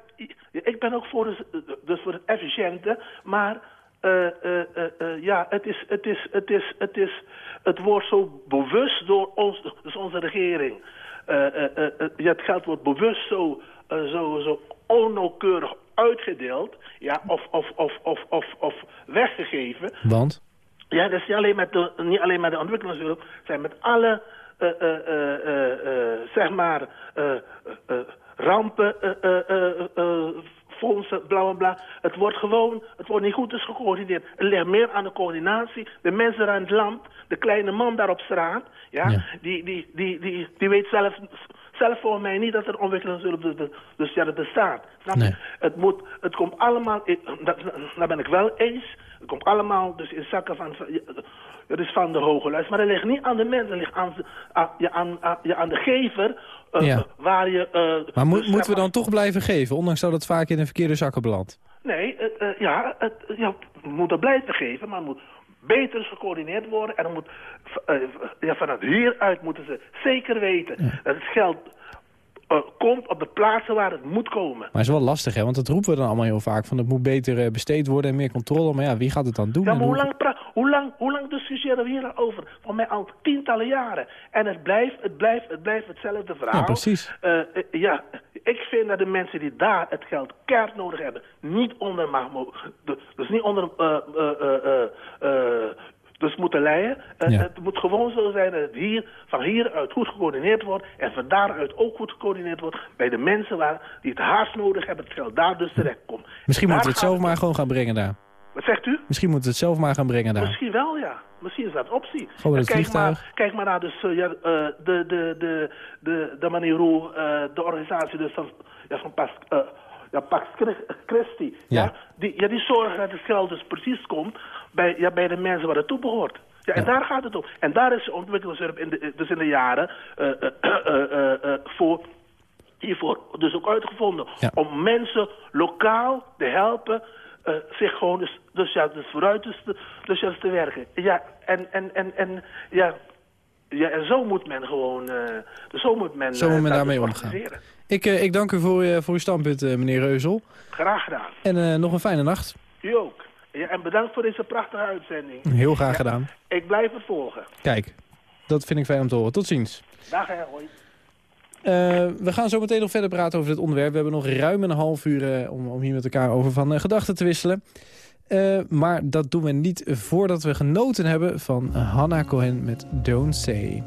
S7: ik ben ook voor, de, dus voor het efficiënte, maar eh, eh, eh, ja, het is, het, is, het, is, het, is, het wordt zo bewust door ons, dus onze regering. Eh, eh, eh, eh, het geld wordt bewust zo, eh, zo, zo onnauwkeurig uitgedeeld, ja, of, of, of, of, of, of weggegeven.
S3: Want?
S7: Ja, dat is niet alleen met de, niet alleen met de ontwikkelingshulp, zijn met alle, eh, eh, eh, eh, eh, zeg maar, eh, eh, eh, rampen, eh, eh, eh, eh, fondsen, bla bla bla. Het wordt gewoon, het wordt niet goed dus gecoördineerd. Het ligt meer aan de coördinatie. De mensen aan het land, de kleine man daar op straat, ja,
S3: Ja.
S7: Die, die, die, die, die weet zelf, zelf voor mij niet dat er ontwikkelingshulp dus, dus ja, dat bestaat. Snap je?
S3: Nee.
S7: Het, moet, het komt allemaal, in, dat, daar ben ik wel eens, het komt allemaal dus in zakken van, het is van de hoge luis. Maar het ligt niet aan de mensen, het ligt aan, aan, ja, aan, aan, ja, aan de gever, eh,
S3: Ja.
S7: waar je... eh,
S3: Maar moet-
S7: dus,
S3: moeten we
S7: maar-
S3: dan toch blijven geven, ondanks dat het vaak in de verkeerde zakken belandt?
S7: Nee, eh, ja, ja, we moeten blijven geven, maar het moet beter gecoördineerd worden. En dan moet, ja, vanuit hieruit moeten ze zeker weten dat het geld eh, komt op de plaatsen waar het moet komen.
S3: Maar het is wel lastig, hè? Want dat roepen we dan allemaal heel vaak. Van het moet beter eh, besteed worden en meer controle. Maar ja, wie gaat het dan doen?
S7: Ja, maar hoe lang, hoe lang, hoe lang discussiëren we hierover? Voor mij al tientallen jaren. En het blijft, het blijft, het blijft hetzelfde verhaal.
S3: Ja, precies.
S7: Eh, ja, ik vind dat de mensen die daar het geld keihard nodig hebben, niet onder Dus niet onder, dus moeten leiden. Eh,
S3: Ja.
S7: Het moet gewoon zo zijn dat het hier, van hieruit goed gecoördineerd wordt. En van daaruit ook goed gecoördineerd wordt bij de mensen waar, die het haast nodig hebben, het geld daar dus terecht komt.
S3: Misschien moeten we het zelf maar gewoon gaan brengen daar.
S7: Wat zegt u?
S3: Misschien moeten we het zelf maar gaan brengen daar.
S7: Misschien wel, ja. Misschien is dat een optie.
S3: Gewoon het
S7: kijk, maar, kijk maar naar dus, eh, ja, eh, de, de, de, de, de manier hoe de organisatie dus van, ja, van Pas, ja, Pax Chri- Christi, ja.
S3: Ja.
S7: die, ja, die zorgen dat het geld dus precies komt bij, ja, bij de mensen waar het toe behoort. Ja, en
S3: Ja.
S7: daar gaat het om. En daar is ontwikkelingshulp in de, dus in de jaren eh, eh, eh, voor hiervoor dus ook uitgevonden.
S3: Ja.
S7: Om mensen lokaal te helpen zich gewoon dus, dus, ja, dus vooruit dus te, dus ja, te werken. Ja, en, en, en, en, ja, ja, en zo moet men gewoon, dus zo moet men,
S3: Zo moet men daarmee omgaan. Ik, ik dank u voor, voor uw standpunt, meneer Reuzel.
S7: Graag gedaan.
S3: En nog een fijne nacht.
S7: U ook. Ja, en bedankt voor deze prachtige uitzending.
S3: Heel graag
S7: Ja.
S3: gedaan.
S7: Ik blijf het volgen.
S3: Kijk, dat vind ik fijn om te horen. Tot ziens.
S7: Dag hè, hoi.
S3: Eh, we gaan zo meteen nog verder praten over dit onderwerp. We hebben nog ruim een half uur eh, om, om hier met elkaar over van eh, gedachten te wisselen. Maar dat doen we niet voordat we genoten hebben van Hannah Cohen met Don't Say.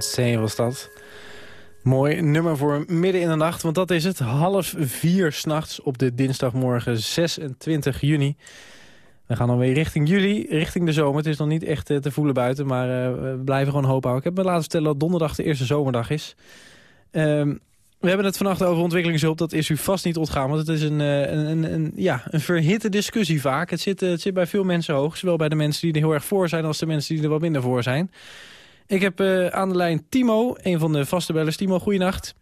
S8: Don't
S3: was dat. Mooi nummer voor midden in de nacht, want dat is het. Half vier s'nachts op de dinsdagmorgen 26 juni. We gaan dan weer richting juli, richting de zomer. Het is nog niet echt eh, te voelen buiten, maar eh, we blijven gewoon hoop houden. Ik heb me laten vertellen dat donderdag de eerste zomerdag is. Ehm, we hebben het vannacht over ontwikkelingshulp. Dat is u vast niet ontgaan, want het is een, eh, een, een, een, ja, een verhitte discussie vaak. Het zit, het zit bij veel mensen hoog. Zowel bij de mensen die er heel erg voor zijn... als de mensen die er wat minder voor zijn. Ik heb eh, aan de lijn Timo, een van de vaste bellers. Timo, goeienacht.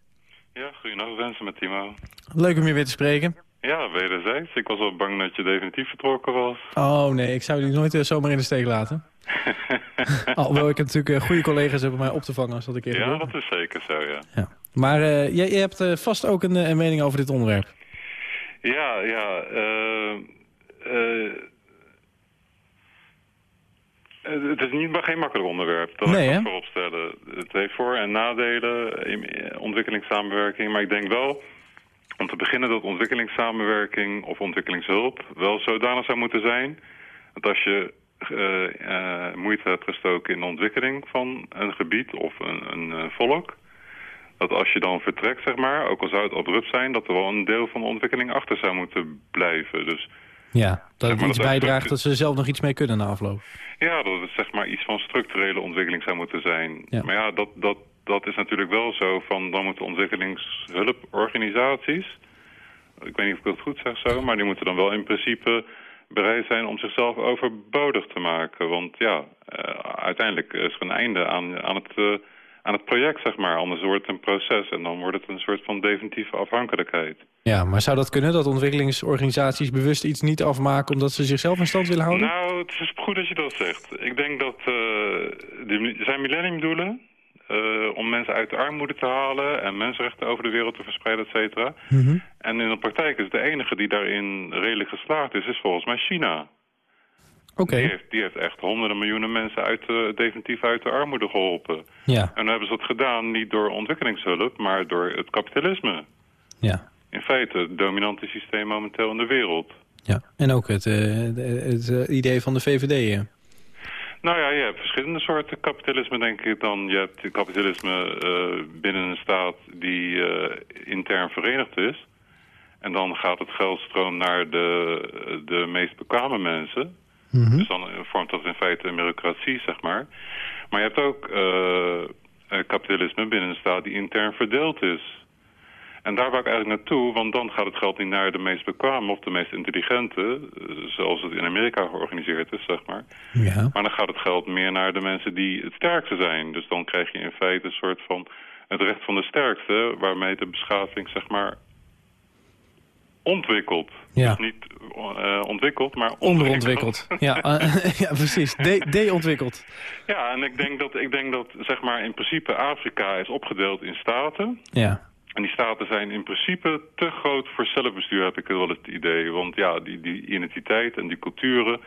S9: Ja, goeienacht wensen met Timo.
S3: Leuk om je weer te spreken.
S9: Ja, wederzijds. Ik was wel bang dat je definitief vertrokken was.
S3: Oh nee, ik zou jullie nooit eh, zomaar in de steek laten. Alhoewel ik natuurlijk eh, goede collega's heb om mij op te vangen als dat ik even
S9: ja, dat is zeker zo, ja.
S3: Ja. Maar jij, jij hebt vast ook een, een mening over dit onderwerp.
S9: Ja, ja. eh, het is niet, maar geen makkelijk onderwerp, dat
S3: Nee,
S9: ik
S3: hè?
S9: dat voorop stellen. Het heeft voor- en nadelen, in- in ontwikkelingssamenwerking. Maar ik denk wel, om te beginnen, dat ontwikkelingssamenwerking of ontwikkelingshulp wel zodanig zou moeten zijn... dat als je eh, eh, moeite hebt gestoken in de ontwikkeling van een gebied of een, een eh, volk... dat als je dan vertrekt, zeg maar, ook al zou het abrupt zijn... dat er wel een deel van de ontwikkeling achter zou moeten blijven. Dus
S3: Ja, dat het iets bijdraagt dat ze er zelf nog iets mee kunnen na afloop.
S9: Ja, dat het zeg maar iets van structurele ontwikkeling zou moeten zijn.
S3: Ja.
S9: Maar ja, dat, dat, dat is natuurlijk wel zo van... dan moeten ontwikkelingshulporganisaties... ik weet niet of ik dat goed zeg zo... maar die moeten dan wel in principe bereid zijn om zichzelf overbodig te maken. Want ja, eh, uiteindelijk is er een einde aan, aan, het, eh, aan het project, zeg maar. Anders wordt het een proces en dan wordt het een soort van definitieve afhankelijkheid.
S3: Ja, maar zou dat kunnen dat ontwikkelingsorganisaties bewust iets niet afmaken... omdat ze zichzelf in stand willen houden?
S9: Nou, het is goed dat je dat zegt. Ik denk dat eh, er zijn millenniumdoelen eh, om mensen uit de armoede te halen en mensenrechten over de wereld te verspreiden, et cetera.
S3: Mhm.
S9: En in de praktijk is de enige die daarin redelijk geslaagd is, is volgens mij China. Die, heeft, die heeft echt honderden miljoenen mensen uit de, definitief uit de armoede geholpen.
S3: ja,
S9: En dan hebben ze dat gedaan niet door ontwikkelingshulp, maar door het kapitalisme.
S3: ja.
S9: In feite het dominante systeem momenteel in de wereld.
S3: Ja, en ook het, eh, het eh, idee van de VVD. eh.
S9: Nou ja, je hebt verschillende soorten kapitalisme, denk ik dan. Je hebt kapitalisme eh, binnen een staat die eh, intern verenigd is. En dan gaat het geldstroom naar de, de meest bekwame mensen. Dus dan vormt dat in feite een bureaucratie, zeg maar. Maar je hebt ook eh, eh, kapitalisme binnen een staat die intern verdeeld is. En daar wou ik eigenlijk naartoe, want dan gaat het geld niet naar de meest bekwame of de meest intelligente, eh, zoals het in Amerika georganiseerd is, zeg maar.
S3: Ja.
S9: Maar dan gaat het geld meer naar de mensen die het sterkste zijn. Dus dan krijg je in feite een soort van het recht van de sterkste... waarmee de beschaving, zeg maar, ontwikkelt.
S3: Ja.
S9: Dus niet eh, ontwikkeld, maar
S3: Onderontwikkeld. Ja, eh, ja, precies. De- De-ontwikkeld.
S9: Ja, en ik denk, dat, ik denk dat, zeg maar, in principe Afrika is opgedeeld in staten...
S3: ja.
S9: En die staten zijn in principe te groot voor zelfbestuur, heb ik wel het idee. Want ja, die, die identiteit en die culturen,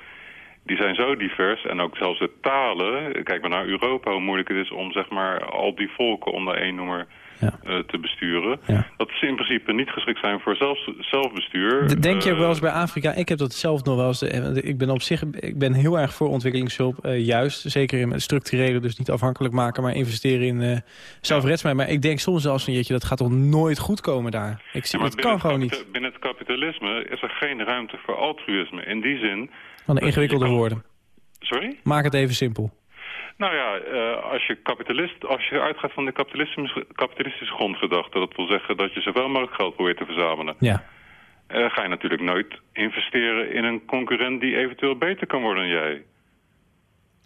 S9: die zijn zo divers. En ook zelfs de talen. Kijk maar naar Europa, hoe moeilijk het is om zeg maar al die volken onder één noemer
S3: Ja.
S9: eh, te besturen.
S3: Ja.
S9: Dat ze in principe niet geschikt zijn voor zelf, zelfbestuur.
S3: Denk je ook
S9: Eh,
S3: wel eens bij Afrika, ik heb dat zelf nog wel eens, eh, ik ben op zich ik ben heel erg voor ontwikkelingshulp, juist, zeker in structurele, dus niet afhankelijk maken, maar investeren in eh zelfredzaamheid. Maar ik denk soms zelfs van, jeetje, dat gaat toch nooit goed komen daar. Ik zie, het
S9: binnen
S3: kan gewoon niet.
S9: Binnen het kapitalisme is er geen ruimte voor altruïsme. In die zin...
S3: Van de ingewikkelde woorden.
S9: Sorry?
S3: Maak het even simpel.
S9: Nou ja, eh, als je kapitalist, als je uitgaat van de kapitalistische, kapitalistische grondgedachte, dat wil zeggen dat je zoveel mogelijk geld probeert te verzamelen,
S3: Ja.
S9: eh, ga je natuurlijk nooit investeren in een concurrent die eventueel beter kan worden dan jij.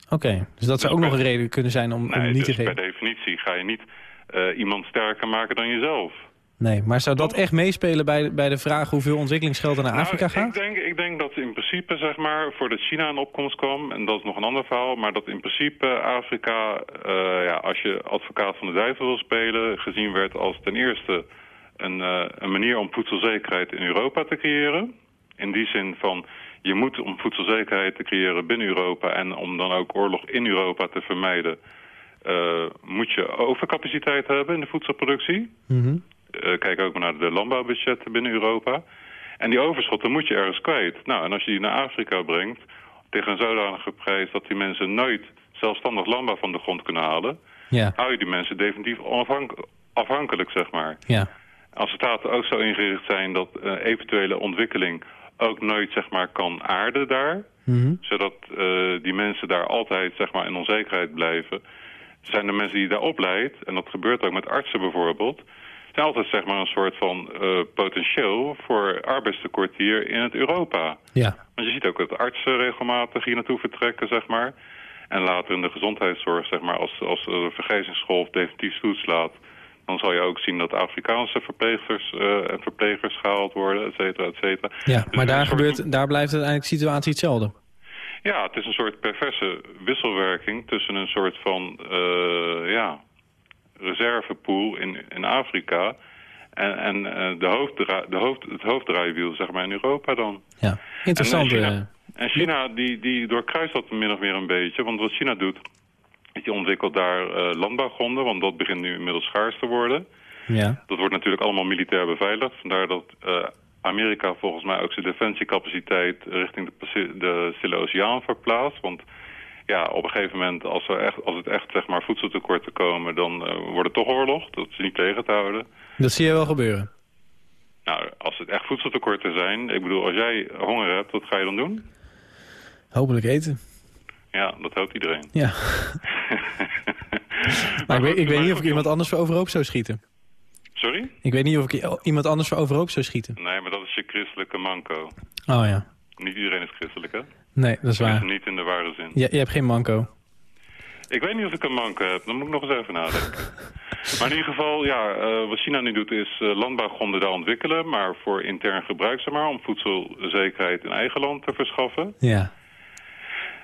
S3: Oké, dus dat zou ook nog een reden kunnen zijn om, niet
S9: dus
S3: te
S9: per
S3: geven.
S9: definitie ga je niet eh, iemand sterker maken dan jezelf.
S3: Nee, maar zou dat echt meespelen bij, bij de vraag hoeveel ontwikkelingsgeld er naar
S9: Nou,
S3: Afrika
S9: ik
S3: gaat?
S9: denk, ik denk dat in principe, zeg maar, voordat China in opkomst kwam, en dat is nog een ander verhaal, maar dat in principe Afrika, eh, ja, als je advocaat van de duivel wil spelen, gezien werd als ten eerste een, eh, een manier om voedselzekerheid in Europa te creëren. In die zin van, je moet om voedselzekerheid te creëren binnen Europa en om dan ook oorlog in Europa te vermijden, eh, moet je overcapaciteit hebben in de voedselproductie. Eh, kijk ook maar naar de landbouwbudgetten binnen Europa. En die overschotten moet je ergens kwijt. Nou, en als je die naar Afrika brengt... tegen een zodanige prijs dat die mensen nooit zelfstandig landbouw van de grond kunnen halen...
S3: Ja,
S9: hou je die mensen definitief afhankelijk, zeg maar.
S3: ja.
S9: Als de staten ook zo ingericht zijn dat eh, eventuele ontwikkeling ook nooit zeg maar, kan aarden daar,
S3: Mhm.
S9: zodat eh, die mensen daar altijd zeg maar, in onzekerheid blijven, zijn de mensen die je daar opleidt, en dat gebeurt ook met artsen bijvoorbeeld, altijd zeg maar, een soort van eh, potentieel voor arbeidstekort hier in het Europa.
S3: Ja,
S9: Want je ziet ook dat artsen regelmatig hier naartoe vertrekken, zeg maar. En later in de gezondheidszorg, zeg maar, als, als de vergrijzingsgolf definitief toeslaat... dan zal je ook zien dat Afrikaanse verpleegsters eh, en verplegers gehaald worden, et cetera, et cetera.
S3: ja.
S9: Dus
S3: maar daar,
S9: soort-
S3: gebeurt, daar blijft uiteindelijk de situatie hetzelfde.
S9: Ja, het is een soort perverse wisselwerking tussen een soort van, eh, ja, reservepool in, in Afrika... en, en eh, de hoofddra de hoofd, het hoofddraaiwiel, zeg maar, in Europa dan.
S3: Ja, interessant.
S9: En, eh, China, en China die, die doorkruist dat min of meer een beetje. Want wat China doet, is die ontwikkelt daar eh, landbouwgronden. Want dat begint nu inmiddels schaars te worden.
S3: ja.
S9: Dat wordt natuurlijk allemaal militair beveiligd. Vandaar dat Amerika volgens mij ook zijn defensiecapaciteit richting de, de Stille Oceaan verplaatst. Want ja, op een gegeven moment, als, er echt, als het echt zeg maar, voedseltekorten komen, dan eh, wordt het toch oorlog. Dat is niet tegen te houden.
S3: Dat zie je wel gebeuren.
S9: Nou, als het echt voedseltekorten zijn, ik bedoel, als jij honger hebt, wat ga je dan doen?
S3: Hopelijk eten.
S9: Ja, dat hoopt iedereen.
S3: Ja. Maar ik weet, ik weet niet of ik iemand anders voor overhoop zou schieten.
S9: Sorry?
S3: Ik weet niet of ik iemand anders voor overhoop zou schieten.
S9: Nee, maar dat is je christelijke manco.
S3: Oh ja.
S9: Niet iedereen is christelijk, hè?
S3: Nee, dat is waar.
S9: niet in de ware zin.
S3: Je, je hebt geen manco.
S9: Ik weet niet of ik een manco heb, dan moet ik nog eens even nadenken. maar in ieder geval, ja, eh, wat China nu doet is eh, landbouwgronden daar ontwikkelen, maar voor intern gebruik, zeg maar, om voedselzekerheid in eigen land te verschaffen.
S3: Ja.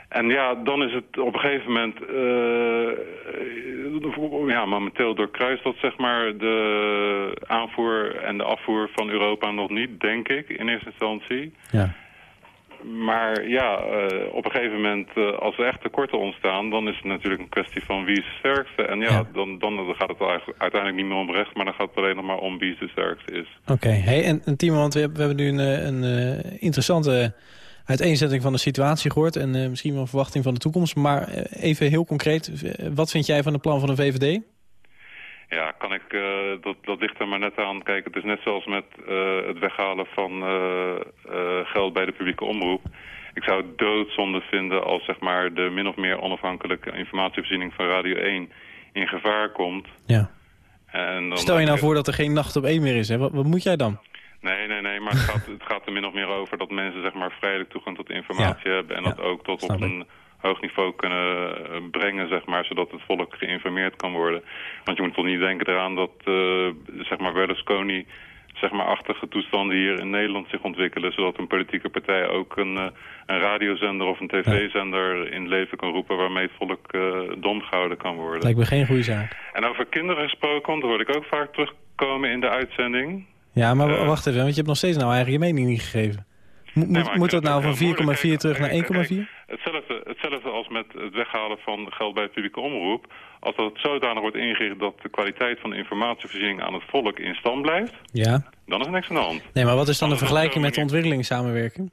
S9: En ja, dan is het op een gegeven moment, eh, ja, momenteel doorkruist dat zeg maar de aanvoer en de afvoer van Europa nog niet, denk ik, in eerste instantie.
S3: Ja.
S9: Maar ja, eh, op een gegeven moment, eh, als er echt tekorten ontstaan, dan is het natuurlijk een kwestie van wie is de sterkste. En ja,
S3: Ja.
S9: Dan, dan gaat het eigenlijk uiteindelijk niet meer om recht, maar dan gaat het alleen nog maar om wie de sterkste is.
S3: Oké. Hey, en, en Timo, want we hebben, we hebben nu een, eh, een interessante uiteenzetting van de situatie gehoord. En misschien wel een verwachting van de toekomst. Maar even heel concreet, wat vind jij van het plan van de VVD?
S9: Ja, kan ik, eh, dat, dat ligt er maar net aan. Kijk, het is net zoals met eh, het weghalen van eh, geld bij de publieke omroep. Ik zou het doodzonde vinden als zeg maar, de min of meer onafhankelijke informatievoorziening van Radio 1 in gevaar komt.
S3: Ja.
S9: En dan
S3: Stel je nou voor dat er geen nacht op één meer is. Hè? Wat, wat moet jij dan?
S9: Nee, nee, nee, maar het gaat, het gaat er min of meer over dat mensen zeg maar vrijelijk toegang tot informatie hebben en
S3: Ja,
S9: dat ook tot op een hoog niveau kunnen eh, brengen, zeg maar, zodat het volk geïnformeerd kan worden. Want je moet toch niet denken eraan dat, eh, zeg maar, Berlusconi, zeg maar, achtige toestanden hier in Nederland zich ontwikkelen, zodat een politieke partij ook een, eh, een radiozender of een tv-zender in het leven kan roepen waarmee het volk eh, dom gehouden kan worden.
S3: Lijkt me geen goede zaak.
S9: En over kinderen gesproken, want daar hoor ik ook vaak terugkomen in de uitzending.
S3: Ja, maar wacht even, want je hebt nog steeds nou eigenlijk je mening niet gegeven. Mo-
S9: Nee,
S3: moet moet dat nou van
S9: heel
S3: 4,4
S9: moeilijk.
S3: terug naar
S9: Kijk,
S3: 1,4?
S9: kijk, Hetzelfde, met het weghalen van geld bij het publieke omroep. Als dat zodanig wordt ingericht dat de kwaliteit van de informatievoorziening aan het volk in stand blijft,
S3: Ja.
S9: dan is er niks aan de hand.
S3: Nee, maar wat is dan de vergelijking met de ontwikkelingssamenwerking?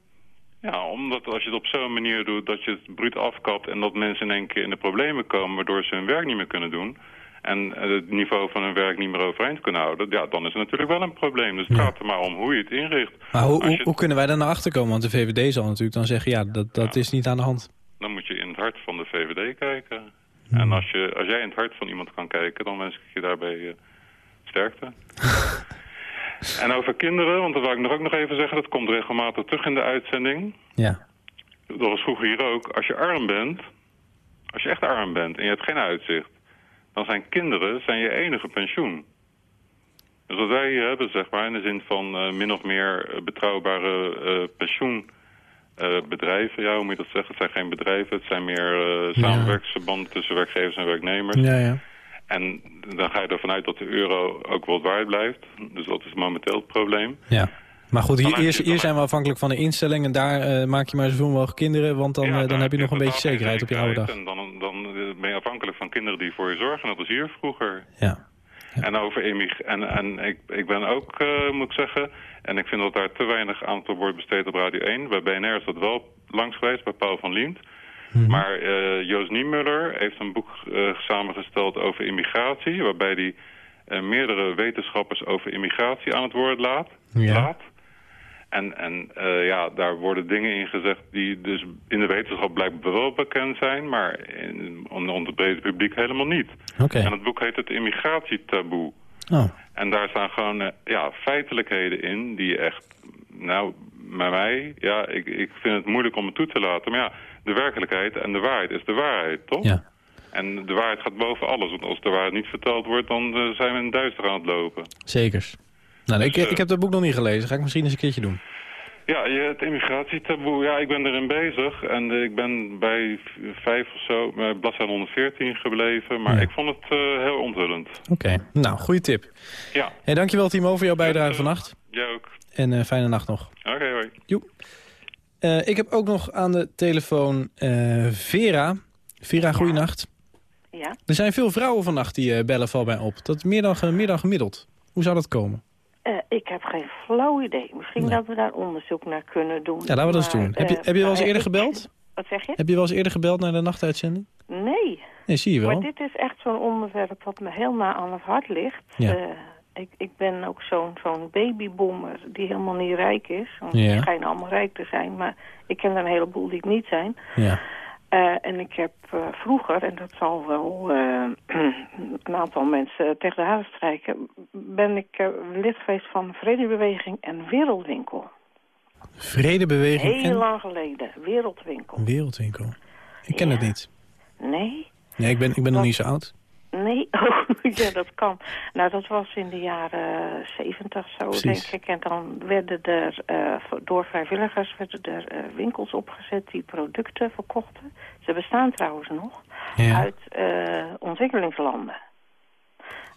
S9: Ja, omdat als je het op zo'n manier doet dat je het bruut afkapt en dat mensen in één keer in de problemen komen waardoor ze hun werk niet meer kunnen doen en het niveau van hun werk niet meer overeind kunnen houden, ja, dan is het natuurlijk wel een probleem. Dus het
S3: Ja.
S9: gaat er maar om hoe je het inricht.
S3: Maar hoe, hoe, kunnen wij daar naar achter komen? Want de VVD zal natuurlijk dan zeggen, ja, dat, dat is niet aan de hand.
S9: dan moet je hart van de VVD kijken.
S3: Hmm.
S9: En als, je, als jij in het hart van iemand kan kijken, dan wens ik je daarbij eh, sterkte. en over kinderen, want dat wou ik nog ook nog even zeggen, dat komt regelmatig terug in de uitzending.
S3: Ja.
S9: Dat was vroeger hier ook. Als je arm bent, als je echt arm bent en je hebt geen uitzicht, dan zijn kinderen zijn je enige pensioen. Dus wat wij hier hebben, zeg maar, in de zin van eh, min of meer eh, betrouwbare eh, pensioenbedrijven. ja, hoe moet je dat zeggen? Het zijn geen bedrijven, het zijn meer eh samenwerksverbanden tussen werkgevers en werknemers.
S3: Ja, ja.
S9: En dan ga je ervan uit dat de euro ook wat waard blijft. Dus dat is momenteel het probleem.
S3: ja. Maar goed, hier, hier, zijn we afhankelijk van de instelling. En daar eh, maak je maar zoveel mogelijk kinderen. Want dan, heb je nog een beetje zekerheid op je oude dag.
S9: En dan, dan ben je afhankelijk van kinderen die voor je zorgen. En dat is hier vroeger.
S3: Ja.
S9: En over emig en, en ik, ik ben ook, moet ik zeggen, en ik vind dat daar te weinig aandacht wordt besteed op Radio 1. Bij BNR is dat wel langs geweest, bij Paul van Liemt.
S3: Mhm.
S9: Maar eh, Joost Niemuller heeft een boek eh, samengesteld over immigratie... waarbij hij eh, meerdere wetenschappers over immigratie aan het woord laat.
S3: Ja.
S9: laat. En, en ja, daar worden dingen in gezegd die dus in de wetenschap blijkbaar wel bekend zijn... maar in, onder het brede publiek helemaal niet.
S3: Oké.
S9: En het boek heet het Immigratietaboe.
S3: Oh.
S9: En daar staan gewoon eh, ja, feitelijkheden in die echt... Nou, bij mij, ja, ik, ik vind het moeilijk om het toe te laten. Maar ja, de werkelijkheid en de waarheid is de waarheid, toch?
S3: Ja.
S9: En de waarheid gaat boven alles. Want als de waarheid niet verteld wordt, dan eh, zijn we in duister aan het lopen.
S3: Zekers. Nou, ik,
S9: Dus, eh,
S3: ik heb dat boek nog niet gelezen. Ga ik misschien eens een keertje doen.
S9: Ja, je, het immigratietaboe, ja, ik ben erin bezig. En eh, ik ben bij vijf of zo, bij bladzijde 114 gebleven. Maar
S3: Ja.
S9: ik vond het eh, heel onthullend.
S3: Oké. Nou, goede tip.
S9: Ja,
S3: Hey, dankjewel Timo voor jouw bijdrage
S9: Eh,
S3: vannacht.
S9: jij ook.
S3: En eh, fijne nacht nog.
S9: Oké, hoi.
S3: Eh, ik heb ook nog aan de telefoon eh, Vera. Vera, goeienacht.
S10: Ja,
S3: Er zijn veel vrouwen vannacht die eh, bellen, valt mij op. Dat is meer dan, meer dan gemiddeld. Hoe zou dat komen?
S10: Eh, ik heb geen flauw idee. Misschien
S3: Nee.
S10: dat we daar onderzoek naar kunnen doen.
S3: Ja, laten we dat eens doen. Heb je,
S10: eh,
S3: heb je wel eens
S10: maar
S3: eerder
S10: ik-
S3: gebeld?
S10: Wat zeg je?
S3: Heb je wel eens eerder gebeld naar de nachtuitzending?
S10: Nee,
S3: Nee, zie je wel.
S10: maar dit is echt zo'n onderwerp wat me heel na aan het hart ligt.
S3: Ja.
S10: Eh, ik, ik ben ook zo'n zo'n babyboomer die helemaal niet rijk is. Want
S3: Ja.
S10: Die schijnen allemaal rijk te zijn, maar ik ken er een heleboel die het niet zijn.
S3: Ja.
S10: Eh, en ik heb eh, vroeger, en dat zal wel eh, een aantal mensen tegen de haren strijken... ben ik lid geweest van Vredebeweging en Wereldwinkel.
S3: Vredebeweging
S10: Heel
S3: en
S10: lang geleden, Wereldwinkel.
S3: Wereldwinkel. Ik ken
S10: Ja.
S3: het niet.
S10: Nee?
S3: Nee, ik ben, ik ben nog niet zo oud.
S10: Nee? Oh, ja, dat kan. Nou, dat was in de jaren zeventig zo,
S3: Precies.
S10: denk ik. En dan werden er eh, door vrijwilligers werden er eh, winkels opgezet die producten verkochten. Ze bestaan trouwens nog.
S3: Ja.
S10: uit eh, ontwikkelingslanden.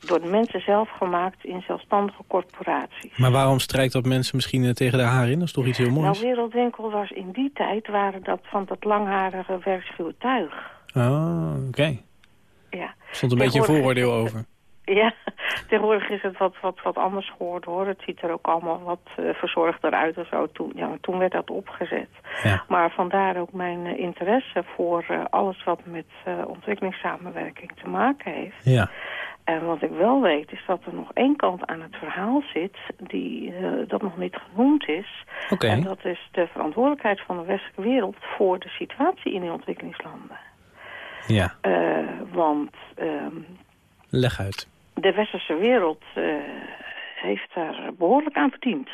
S10: Door de mensen zelf gemaakt in zelfstandige corporaties.
S3: Maar waarom strijkt dat mensen misschien tegen de haar in? Dat is toch iets heel
S10: Nou,
S3: moois?
S10: Wereldwinkel was in die tijd waren dat van dat langharige werkschuwe tuig.
S3: Oh, oké.
S10: Ja.
S3: Er stond een beetje een vooroordeel over.
S10: Ja, tegenwoordig is het wat, wat, wat anders geworden hoor. Het ziet er ook allemaal wat eh, verzorgder uit en zo. Toen, ja, toen werd dat opgezet.
S3: Ja.
S10: Maar vandaar ook mijn eh, interesse voor eh, alles wat met ontwikkelingssamenwerking te maken heeft.
S3: Ja.
S10: En wat ik wel weet is dat er nog één kant aan het verhaal zit die dat nog niet genoemd is. En dat is de verantwoordelijkheid van de westelijke wereld voor de situatie in die ontwikkelingslanden.
S3: Ja.
S10: Eh, want ehm,
S3: Leg uit.
S10: de westerse wereld eh, heeft daar behoorlijk aan verdiend.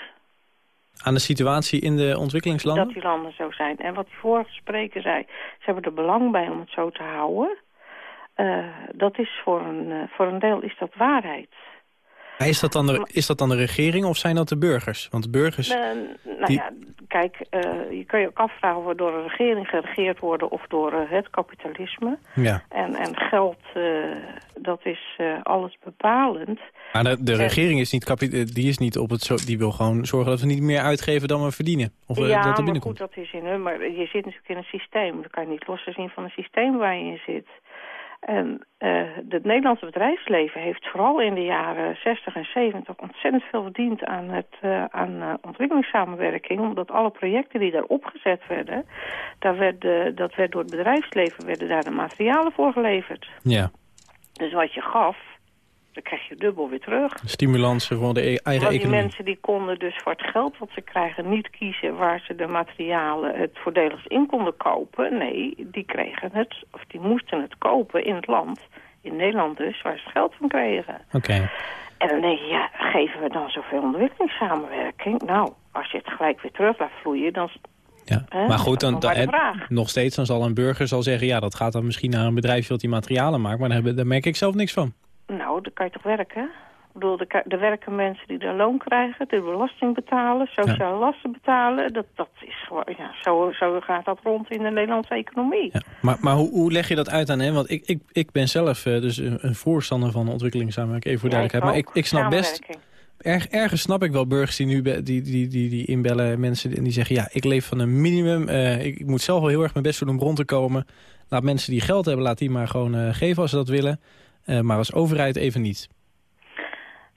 S3: Aan de situatie in de ontwikkelingslanden?
S10: Dat die landen zo zijn. En wat die vorige spreker zei, ze hebben er belang bij om het zo te houden. Eh, dat is voor een, voor een deel is dat waarheid.
S3: Maar Is dat, dan de, is dat dan de regering of zijn dat de burgers? Want de burgers...
S10: Eh, nou
S3: die-
S10: ja, kijk, eh, je kan je ook afvragen of we door een regering geregeerd worden of door eh, het kapitalisme.
S3: Ja.
S10: En, en geld, dat is alles bepalend.
S3: Maar de, de regering is niet, die is niet op het... Zo, die wil gewoon zorgen dat we niet meer uitgeven dan we verdienen. Of
S10: ja,
S3: dat er
S10: maar
S3: binnenkomt.
S10: goed, dat is in hun. Maar je zit natuurlijk in een systeem. Dan kan je niet los te zien van het systeem waar je in zit. En eh, het Nederlandse bedrijfsleven heeft vooral in de jaren 60 en 70 ontzettend veel verdiend aan, het, eh, aan eh, ontwikkelingssamenwerking. Omdat alle projecten die daar opgezet werden, daar werd, dat werd door het bedrijfsleven, werden daar de materialen voor geleverd.
S3: Ja.
S10: Dus wat je gaf, dan krijg je dubbel weer terug.
S3: Stimulansen voor de e- eigen
S10: Want die
S3: economie.
S10: mensen die konden dus voor het geld wat ze krijgen niet kiezen waar ze de materialen het voordeligst in konden kopen. Nee, die kregen het, of die moesten het kopen in het land, in Nederland dus, waar ze het geld van kregen.
S3: Oké.
S10: En dan denk je, ja, geven we dan zoveel ontwikkelingssamenwerking? Nou, als je het gelijk weer terug laat vloeien, dan...
S3: Ja.
S10: Hè?
S3: Maar goed, dan,
S10: Dat nog
S3: dan- steeds dan zal een burger zal zeggen... ja, dat gaat dan misschien naar een bedrijfje wat die materialen maakt... maar daar, daar merk ik zelf niks van.
S10: Nou, dan kan je toch werken? Ik bedoel, er, er werken mensen die daar loon krijgen, de belasting betalen, sociale lasten betalen. Dat, dat is gewoon, ja, zo, zo gaat dat rond in de Nederlandse economie.
S3: Ja. Maar, maar hoe, hoe leg je dat uit aan hem? Want ik, ik, ik ben zelf eh, dus een, voorstander van ontwikkelingssamenwerking, even voor duidelijkheid. maar ik, ik snap best, erg, ergens snap ik wel burgers die nu be- die, die, die, die inbellen, mensen die, die zeggen... ja, ik leef van een minimum, eh, ik, ik moet zelf wel heel erg mijn best doen om rond te komen. Laat mensen die geld hebben, laat die maar gewoon eh, geven als ze dat willen. Eh, maar als overheid even niet.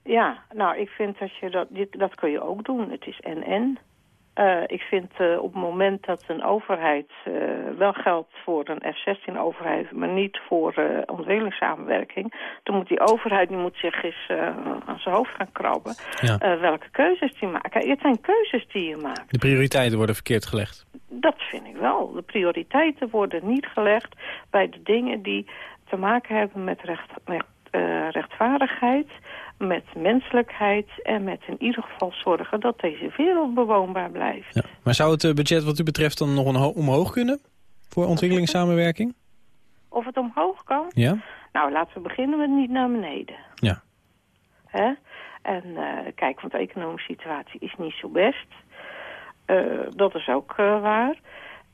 S10: Ja, nou, ik vind dat je dat, dit, dat kun je ook doen. Het is en-en. Eh, ik vind eh, op het moment dat een overheid wel geldt voor een F-16-overheid, maar niet voor ontwikkelingssamenwerking, dan moet die overheid die moet zich eens aan zijn hoofd gaan krabben
S3: Ja.
S10: welke keuzes die maken. Het zijn keuzes die je maakt.
S3: De prioriteiten worden verkeerd gelegd.
S10: Dat vind ik wel. De prioriteiten worden niet gelegd bij de dingen die te maken hebben met recht, recht, eh, rechtvaardigheid, met menselijkheid en met in ieder geval zorgen dat deze wereld bewoonbaar blijft.
S3: Ja. Maar zou het eh, budget wat u betreft dan nog omhoog kunnen? Voor ontwikkelingssamenwerking?
S10: Of het omhoog kan?
S3: Ja?
S10: Nou, laten we beginnen met niet naar beneden.
S3: Ja.
S10: Hè? En eh, kijk, want de economische situatie is niet zo best. Dat is ook waar.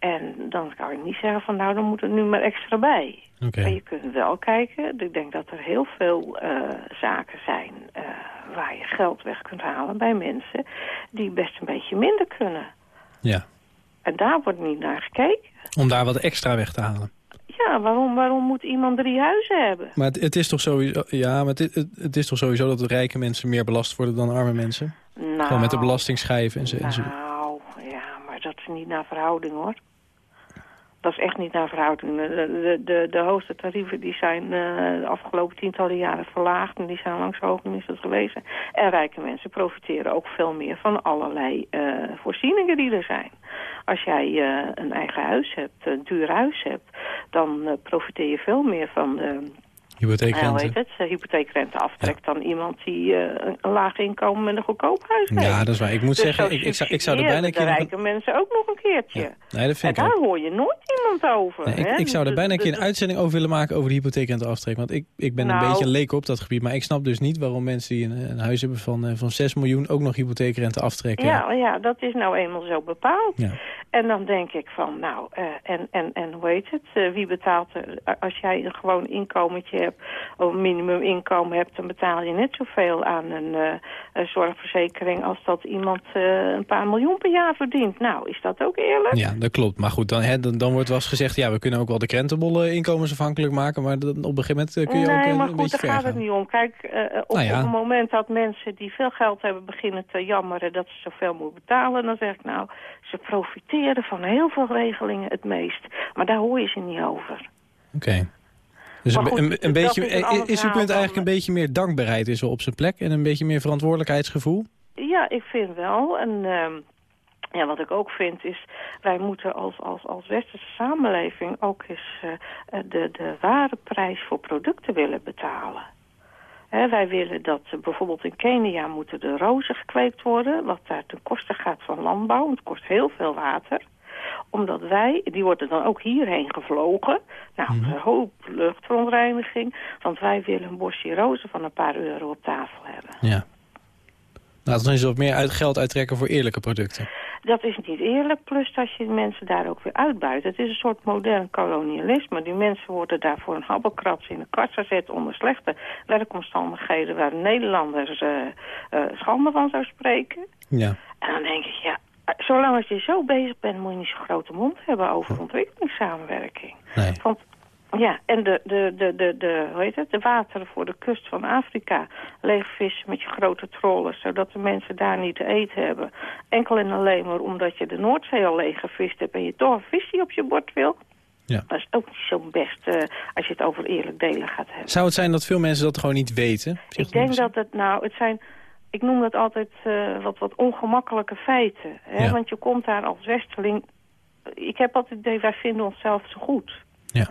S10: En dan kan ik niet zeggen van nou, dan moet er nu maar extra bij.
S3: Oké.
S10: Maar je kunt wel kijken. Ik denk dat er heel veel eh, zaken zijn eh, waar je geld weg kunt halen bij mensen die best een beetje minder kunnen.
S3: Ja.
S10: En daar wordt niet naar gekeken.
S3: Om daar wat extra weg te halen.
S10: Ja, waarom, waarom moet iemand drie huizen hebben?
S3: Maar het, het is toch sowieso, ja, maar het, het, het is toch sowieso dat de rijke mensen meer belast worden dan arme mensen?
S10: Nou,
S3: Gewoon met de belastingschijven en zo. en zo.
S10: Nou, ja, maar dat is niet naar verhouding hoor. Dat is echt niet naar verhouding. De, de, de, hoogste tarieven die zijn eh, de afgelopen tientallen jaren verlaagd. En die zijn langs de hoogminister geweest. En rijke mensen profiteren ook veel meer van allerlei eh, voorzieningen die er zijn. Als jij eh, een eigen huis hebt, een duur huis hebt... dan profiteer je veel meer van de ja,
S3: Hypotheekrente.
S10: het? De hypotheekrente aftrekt dan iemand die eh, een, laag inkomen met een goedkoop huis heeft.
S3: Ja, dat is waar. Ik moet
S10: Dus
S3: zeggen, ik, ik, zou, ik zou er bijna een keer...
S10: rijke mensen ook nog een keertje.
S3: Nee, dat
S10: En
S3: vind ik
S10: daar
S3: ook.
S10: hoor je nooit iemand over.
S3: Nee, ik,
S10: hè?
S3: ik zou er
S10: Dus-
S3: bijna een keer een uitzending over willen maken over de hypotheekrenteaftrek. Want ik, ik ben een
S10: Nou.
S3: beetje een leek op dat gebied. Maar ik snap dus niet waarom mensen die een, een huis hebben van, eh, van 6 miljoen ook nog hypotheekrente aftrekken.
S10: Ja, ja, dat is nou eenmaal zo bepaald.
S3: Ja.
S10: En dan denk ik van, nou, eh, en, en, en hoe heet het? Eh, wie betaalt er? Als jij een gewoon inkomentje hebt, of een minimuminkomen hebt, dan betaal je net zoveel aan een, eh, een zorgverzekering als dat iemand een paar miljoen per jaar verdient. Nou, is dat ook eerlijk?
S3: Ja, dat klopt. Maar goed, dan, hè, dan, dan wordt wel eens gezegd... ja, we kunnen ook wel de krentenbollen inkomensafhankelijk maken... maar dan, op een gegeven moment kun je ook
S10: nee, maar
S3: een
S10: goed,
S3: beetje
S10: daar
S3: ver
S10: gaat het niet om. Kijk, op,
S3: Nou ja.
S10: op het moment dat mensen die veel geld hebben beginnen te jammeren dat ze zoveel moeten betalen, dan zeg ik nou, ze profiteren van heel veel regelingen het meest. Maar daar hoor je ze niet over.
S3: Oké. Dus een,
S10: goed,
S3: een, beetje,
S10: is een
S3: eh, is uw punt eigenlijk een beetje meer dankbaarheid is op zijn plek... en een beetje meer verantwoordelijkheidsgevoel?
S10: Ja, ik vind wel. En ehm, ja, wat ik ook vind is, wij moeten als, als, als westerse samenleving ook eens eh, eh, de, de ware prijs voor producten willen betalen. Wij willen dat bijvoorbeeld in Kenia moeten de rozen gekweekt worden, wat daar ten koste gaat van landbouw. Het kost heel veel water omdat wij, die worden dan ook hierheen gevlogen. Nou, een hoop luchtverontreiniging. Want wij willen een bosje rozen van een paar euro op tafel hebben.
S3: Ja. Laten we eens wat meer uit geld uittrekken voor eerlijke producten.
S10: Dat is niet eerlijk, plus dat je mensen daar ook weer uitbuit. Het is een soort modern kolonialisme. Die mensen worden daar voor een habbekrat in de kast gezet onder slechte werkomstandigheden... waar Nederlanders eh eh, schande van zou spreken.
S3: Ja.
S10: En dan denk ik, ja, zolang als je zo bezig bent... moet je niet zo'n grote mond hebben over ontwikkelingssamenwerking.
S3: Nee.
S10: Want ja, en de, de, de, de, de, hoe heet het, de wateren voor de kust van Afrika leegvissen met je grote trollers, zodat de mensen daar niet te eten hebben. Enkel en alleen maar omdat je de Noordzee al leeg gevist hebt en je toch een visje op je bord wil.
S3: Ja.
S10: Dat is ook niet zo best eh, als je het over eerlijk delen gaat hebben.
S3: Zou het zijn dat veel mensen dat gewoon niet weten?
S10: Ik denk dat het, nou, het zijn, ik noem dat altijd eh, wat, wat ongemakkelijke feiten. Hè?
S3: Ja.
S10: Want je komt daar als westerling, ik heb altijd het idee, wij vinden onszelf zo goed.
S3: Ja.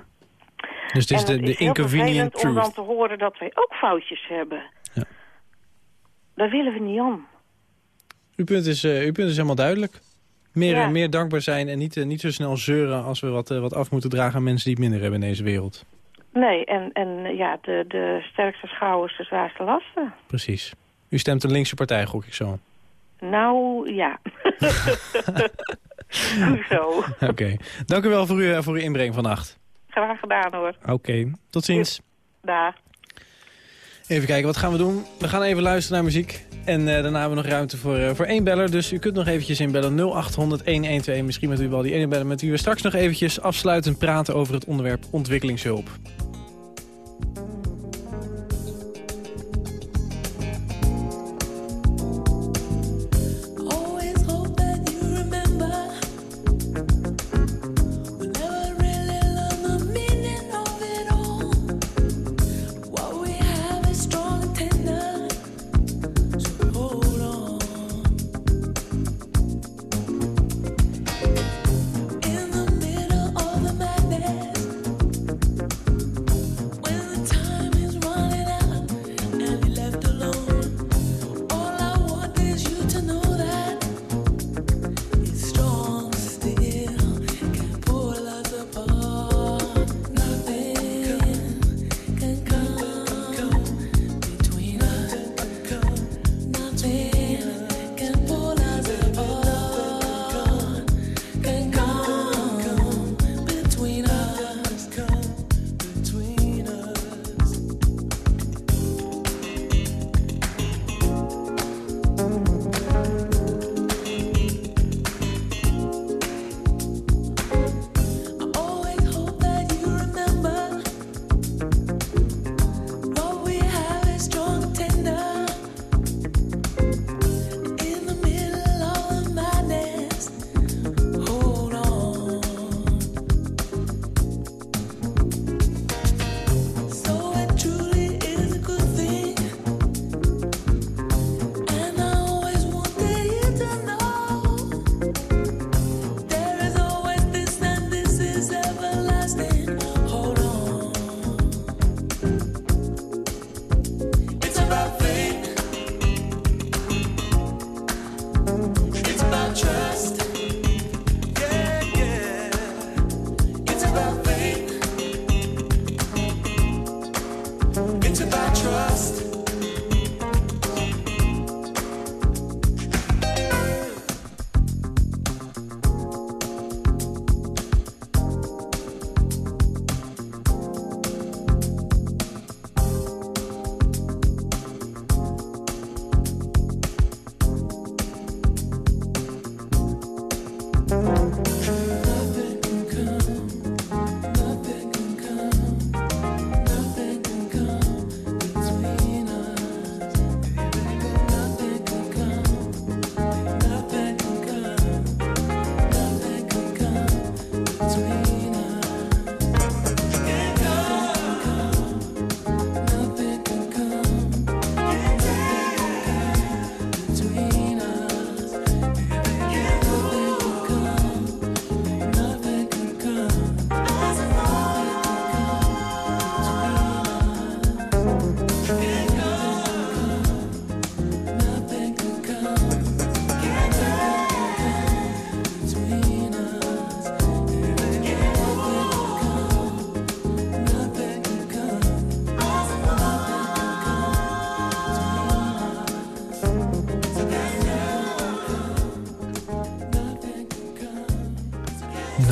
S3: Dus het is
S10: En
S3: de, de
S10: is
S3: inconvenient
S10: vervelend om dan
S3: truth.
S10: te horen dat wij ook foutjes hebben.
S3: Ja.
S10: Daar willen we niet om.
S3: Uw punt is, eh, uw punt is helemaal duidelijk. Meer,
S10: Ja.
S3: meer dankbaar zijn en niet, eh, niet zo snel zeuren... als we wat, eh, wat af moeten dragen aan mensen die het minder hebben in deze wereld.
S10: Nee, en, en ja, de, de sterkste schouw is de zwaarste lasten.
S3: Precies. U stemt een linkse partij, gok ik zo.
S10: Nou, ja. Hoezo?
S3: Oké. Dank u wel voor, uw, voor uw inbreng vannacht.
S10: Graag gedaan hoor.
S3: Oké, tot ziens.
S10: Daar.
S3: Even kijken, wat gaan we doen? We gaan even luisteren naar muziek. En eh, daarna hebben we nog ruimte voor, eh, voor één beller. Dus u kunt nog eventjes inbellen 0800-1121. Misschien met u wel die ene beller met wie we straks nog eventjes afsluitend praten over het onderwerp ontwikkelingshulp.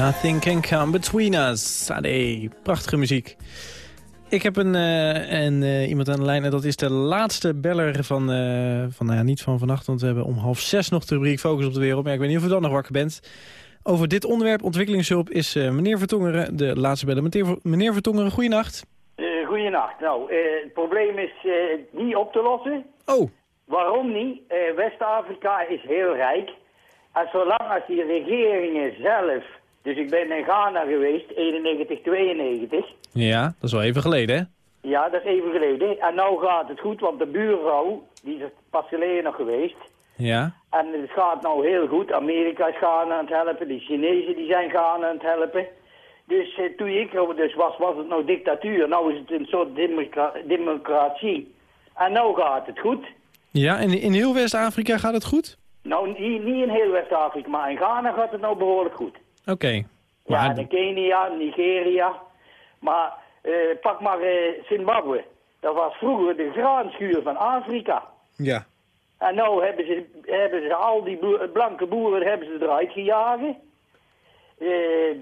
S3: Nothing can come between us. Allee, prachtige muziek. Ik heb een, eh, een, eh, iemand aan de lijn en dat is de laatste beller van, eh, van nou ja, niet van vannacht, want we hebben om half zes nog de rubriek Focus op de Wereld. Maar ik weet niet of u dan nog wakker bent. Over dit onderwerp, ontwikkelingshulp, is meneer Vertongeren de laatste beller. Meneer, meneer Vertongeren, goeienacht.
S11: Uh, goeienacht. Nou, het probleem is niet op te lossen.
S3: Oh.
S11: Waarom niet? West-Afrika is heel rijk. En zolang als die regeringen zelf... Dus ik ben in Ghana geweest, 91, 92.
S3: Ja, dat is wel even geleden, hè?
S11: Ja, dat is even geleden. En nou gaat het goed, want de buurvrouw, die is pas geleden nog geweest.
S3: Ja.
S11: En het gaat nou heel goed. Amerika is Ghana aan het helpen. De Chinezen die zijn Ghana aan het helpen. Dus eh, toen ik er dus was, was het nou dictatuur. Nou is het een soort democra- democratie. En nou gaat het goed.
S3: Ja, en in heel West-Afrika gaat het goed?
S11: Nou, niet, niet in heel West-Afrika, maar in Ghana gaat het nou behoorlijk goed.
S3: Oké.
S11: Ja,
S3: Maar,
S11: en in Kenia, Nigeria. Maar eh, pak maar eh, Zimbabwe. Dat was vroeger de graanschuur van Afrika.
S3: ja.
S11: En nou hebben ze, hebben ze al die blanke boeren hebben ze eruit gejaagd. Eh,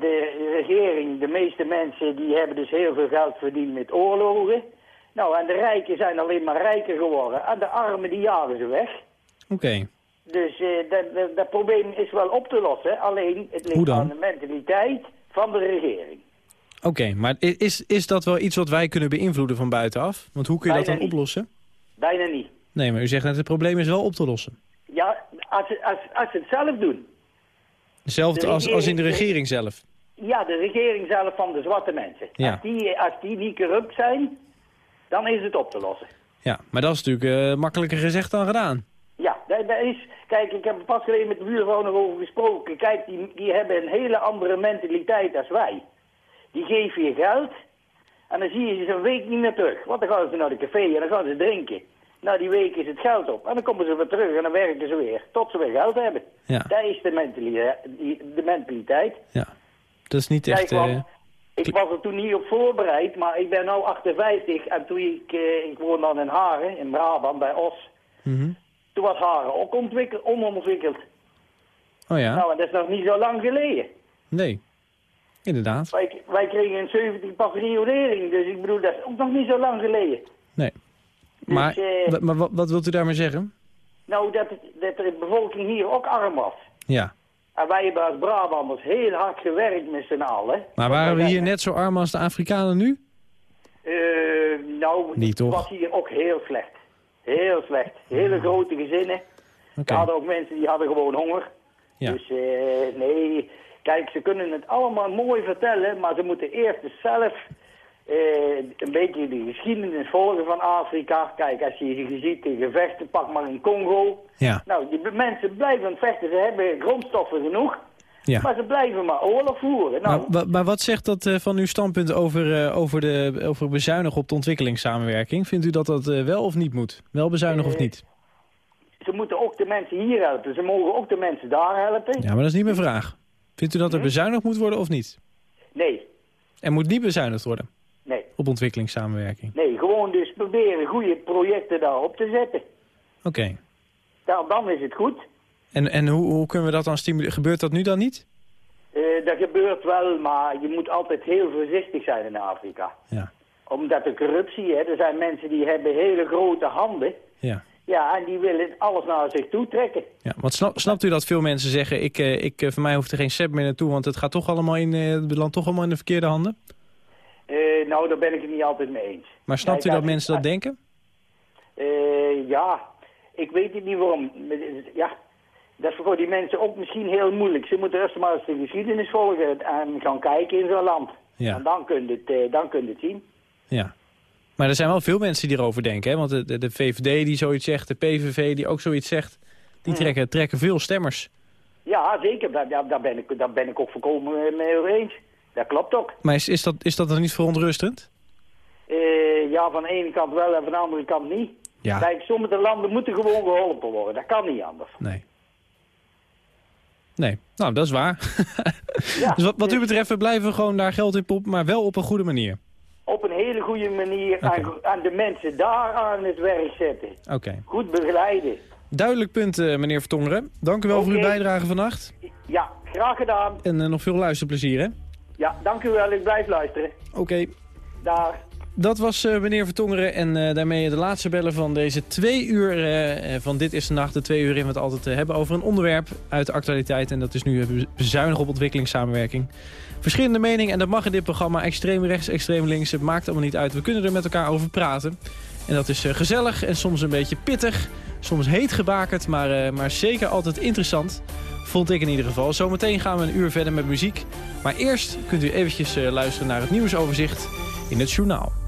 S11: de regering, de meeste mensen, die hebben dus heel veel geld verdiend met oorlogen. Nou, en de rijken zijn alleen maar rijker geworden. En de armen, die jagen ze weg.
S3: Oké.
S11: Dus eh, dat, dat, dat probleem is wel op te lossen. Alleen, het ligt aan de mentaliteit van de regering.
S3: Oké, maar is, is dat wel iets wat wij kunnen beïnvloeden van buitenaf? Want hoe kun je dat dan
S11: niet.
S3: oplossen?
S11: Bijna niet.
S3: Nee, maar u zegt net het probleem is wel op te lossen.
S11: Ja, als, ze- als, als ze het zelf doen.
S3: Hetzelfde
S11: De
S3: als, als in de
S11: regering-
S3: zelf.
S11: Ja, de regering zelf van de zwarte mensen.
S3: Ja.
S11: Als, die, als die niet corrupt zijn, dan is het op te lossen.
S3: Ja, maar dat is natuurlijk eh, makkelijker gezegd dan gedaan.
S11: Ja, dat, dat is... Kijk, ik heb er pas geleden met de buurvrouw nog over gesproken. Kijk, die, die hebben een hele andere mentaliteit als wij. Die geven je geld en dan zie je ze een week niet meer terug. Want dan gaan ze naar de café en dan gaan ze drinken. Na die week is het geld op. En dan komen ze weer terug en dan werken ze weer. Tot ze weer geld hebben.
S3: Ja.
S11: Dat is de mentaliteit. die- De mentaliteit.
S3: Ja, dat is niet echt... eh,
S11: ik was er toen niet op voorbereid, maar ik ben nu 58 en toen ik, eh, ik woon dan in Haren, in Brabant, bij Os.
S3: mhm.
S11: Toen was Haren ook ontwikkeld, onontwikkeld.
S3: Oh ja,
S11: Nou, en dat is nog niet zo lang geleden.
S3: nee. Inderdaad.
S11: Wij, wij kregen een 17 pas riolering, dus ik bedoel, dat is ook nog niet zo lang geleden.
S3: Nee. Maar,
S11: Dus, eh,
S3: wa- maar wat, wat wilt u daarmee zeggen?
S11: Nou, dat, dat de bevolking hier ook arm was.
S3: Ja.
S11: En wij hebben als Brabanders heel hard gewerkt met z'n allen.
S3: Maar waren we hier net zo arm als de Afrikanen nu?
S11: Eh, nou,
S3: Niet,
S11: het
S3: toch?
S11: was hier ook heel slecht. Heel slecht. Hele grote gezinnen. We hadden ook mensen die hadden gewoon honger.
S3: Ja.
S11: Dus eh, nee, kijk, ze kunnen het allemaal mooi vertellen, maar ze moeten eerst dus zelf eh, een beetje de geschiedenis volgen van Afrika. Kijk, als je je ziet de gevechten, pak maar in Congo.
S3: Ja.
S11: Nou, die mensen blijven vechten, ze hebben grondstoffen genoeg,
S3: Ja.
S11: maar ze blijven maar oorlog voeren. Nou,
S3: Maar, maar wat zegt dat eh, van uw standpunt over, eh, over, de, over bezuinigen op de ontwikkelingssamenwerking? Vindt u dat dat eh, wel of niet moet? Wel bezuinigen of niet?
S11: ze moeten ook de mensen hier helpen, ze mogen ook de mensen daar helpen.
S3: Ja, maar dat is niet mijn vraag. Vindt u dat er bezuinigd moet worden of niet?
S11: Nee,
S3: Er moet niet bezuinigd worden
S11: nee.
S3: op ontwikkelingssamenwerking.
S11: Nee, gewoon dus proberen goede projecten daarop te zetten.
S3: Oké.
S11: Dan, dan is het goed.
S3: En, en hoe, hoe kunnen we dat dan stimuleren? Gebeurt dat nu dan niet?
S11: Eh, dat gebeurt wel, maar je moet altijd heel voorzichtig zijn in Afrika.
S3: Ja.
S11: Omdat de corruptie, hè, er zijn mensen die hebben hele grote handen.
S3: Ja.
S11: Ja, en die willen alles naar zich toe trekken.
S3: Ja, want snap, snapt u dat veel mensen zeggen... Ik, eh, ik, eh, voor mij hoeft er geen cent meer naartoe... want het gaat toch allemaal in, het belandt toch allemaal in de verkeerde handen?
S11: Nou, daar ben ik het niet altijd mee eens.
S3: Maar snapt u dat mensen dat denken?
S11: Ja, ik weet het niet waarom. Ja, dat is voor die mensen ook misschien heel moeilijk. Ze moeten eerst maar eens de geschiedenis volgen en gaan kijken in zo'n land.
S3: Ja.
S11: En dan kun je het, eh, dan kun je het zien.
S3: Ja. Maar er zijn wel veel mensen die erover denken. Hè? Want de, de, de VVD die zoiets zegt, de PVV die ook zoiets zegt... die trekken, trekken veel stemmers.
S11: Ja, zeker. Daar, daar, ben, ik, daar ben ik ook volkomen eh, mee eens. Dat klopt ook.
S3: Maar is, is, dat, is dat dan niet verontrustend?
S11: Eh, ja, van de ene kant wel en van de andere kant niet.
S3: Ja.
S11: Kijk, sommige landen moeten gewoon geholpen worden. Dat kan niet anders.
S3: Nee. Nee, nou dat is waar.
S11: Ja,
S3: dus wat, wat u betreft, we blijven gewoon daar geld in pompen... maar wel op een goede manier.
S11: Op een hele goede manier aan, aan de mensen daar aan het werk zetten.
S3: Oké.
S11: Goed begeleiden.
S3: Duidelijk punt, eh, meneer Vertongeren. Dank u wel voor uw bijdrage vannacht.
S11: Ja, Graag gedaan.
S3: En eh, nog veel luisterplezier, hè?
S11: Ja, dank u wel. Ik blijf luisteren.
S3: Oké.
S11: Dag.
S3: Dat was eh, meneer Vertongeren en eh, daarmee de laatste bellen van deze twee uur eh, van Dit is de Nacht. De twee uur in we het altijd hebben over een onderwerp uit de actualiteit. En dat is nu bezuinig op ontwikkelingssamenwerking. Verschillende meningen en dat mag in dit programma. Extreem rechts, extreem links, het maakt allemaal niet uit. We kunnen er met elkaar over praten. En dat is gezellig en soms een beetje pittig. Soms heet gebakerd, maar, maar zeker altijd interessant. Vond ik in ieder geval. Zometeen gaan we een uur verder met muziek. Maar eerst kunt u eventjes luisteren naar het nieuwsoverzicht in het journaal.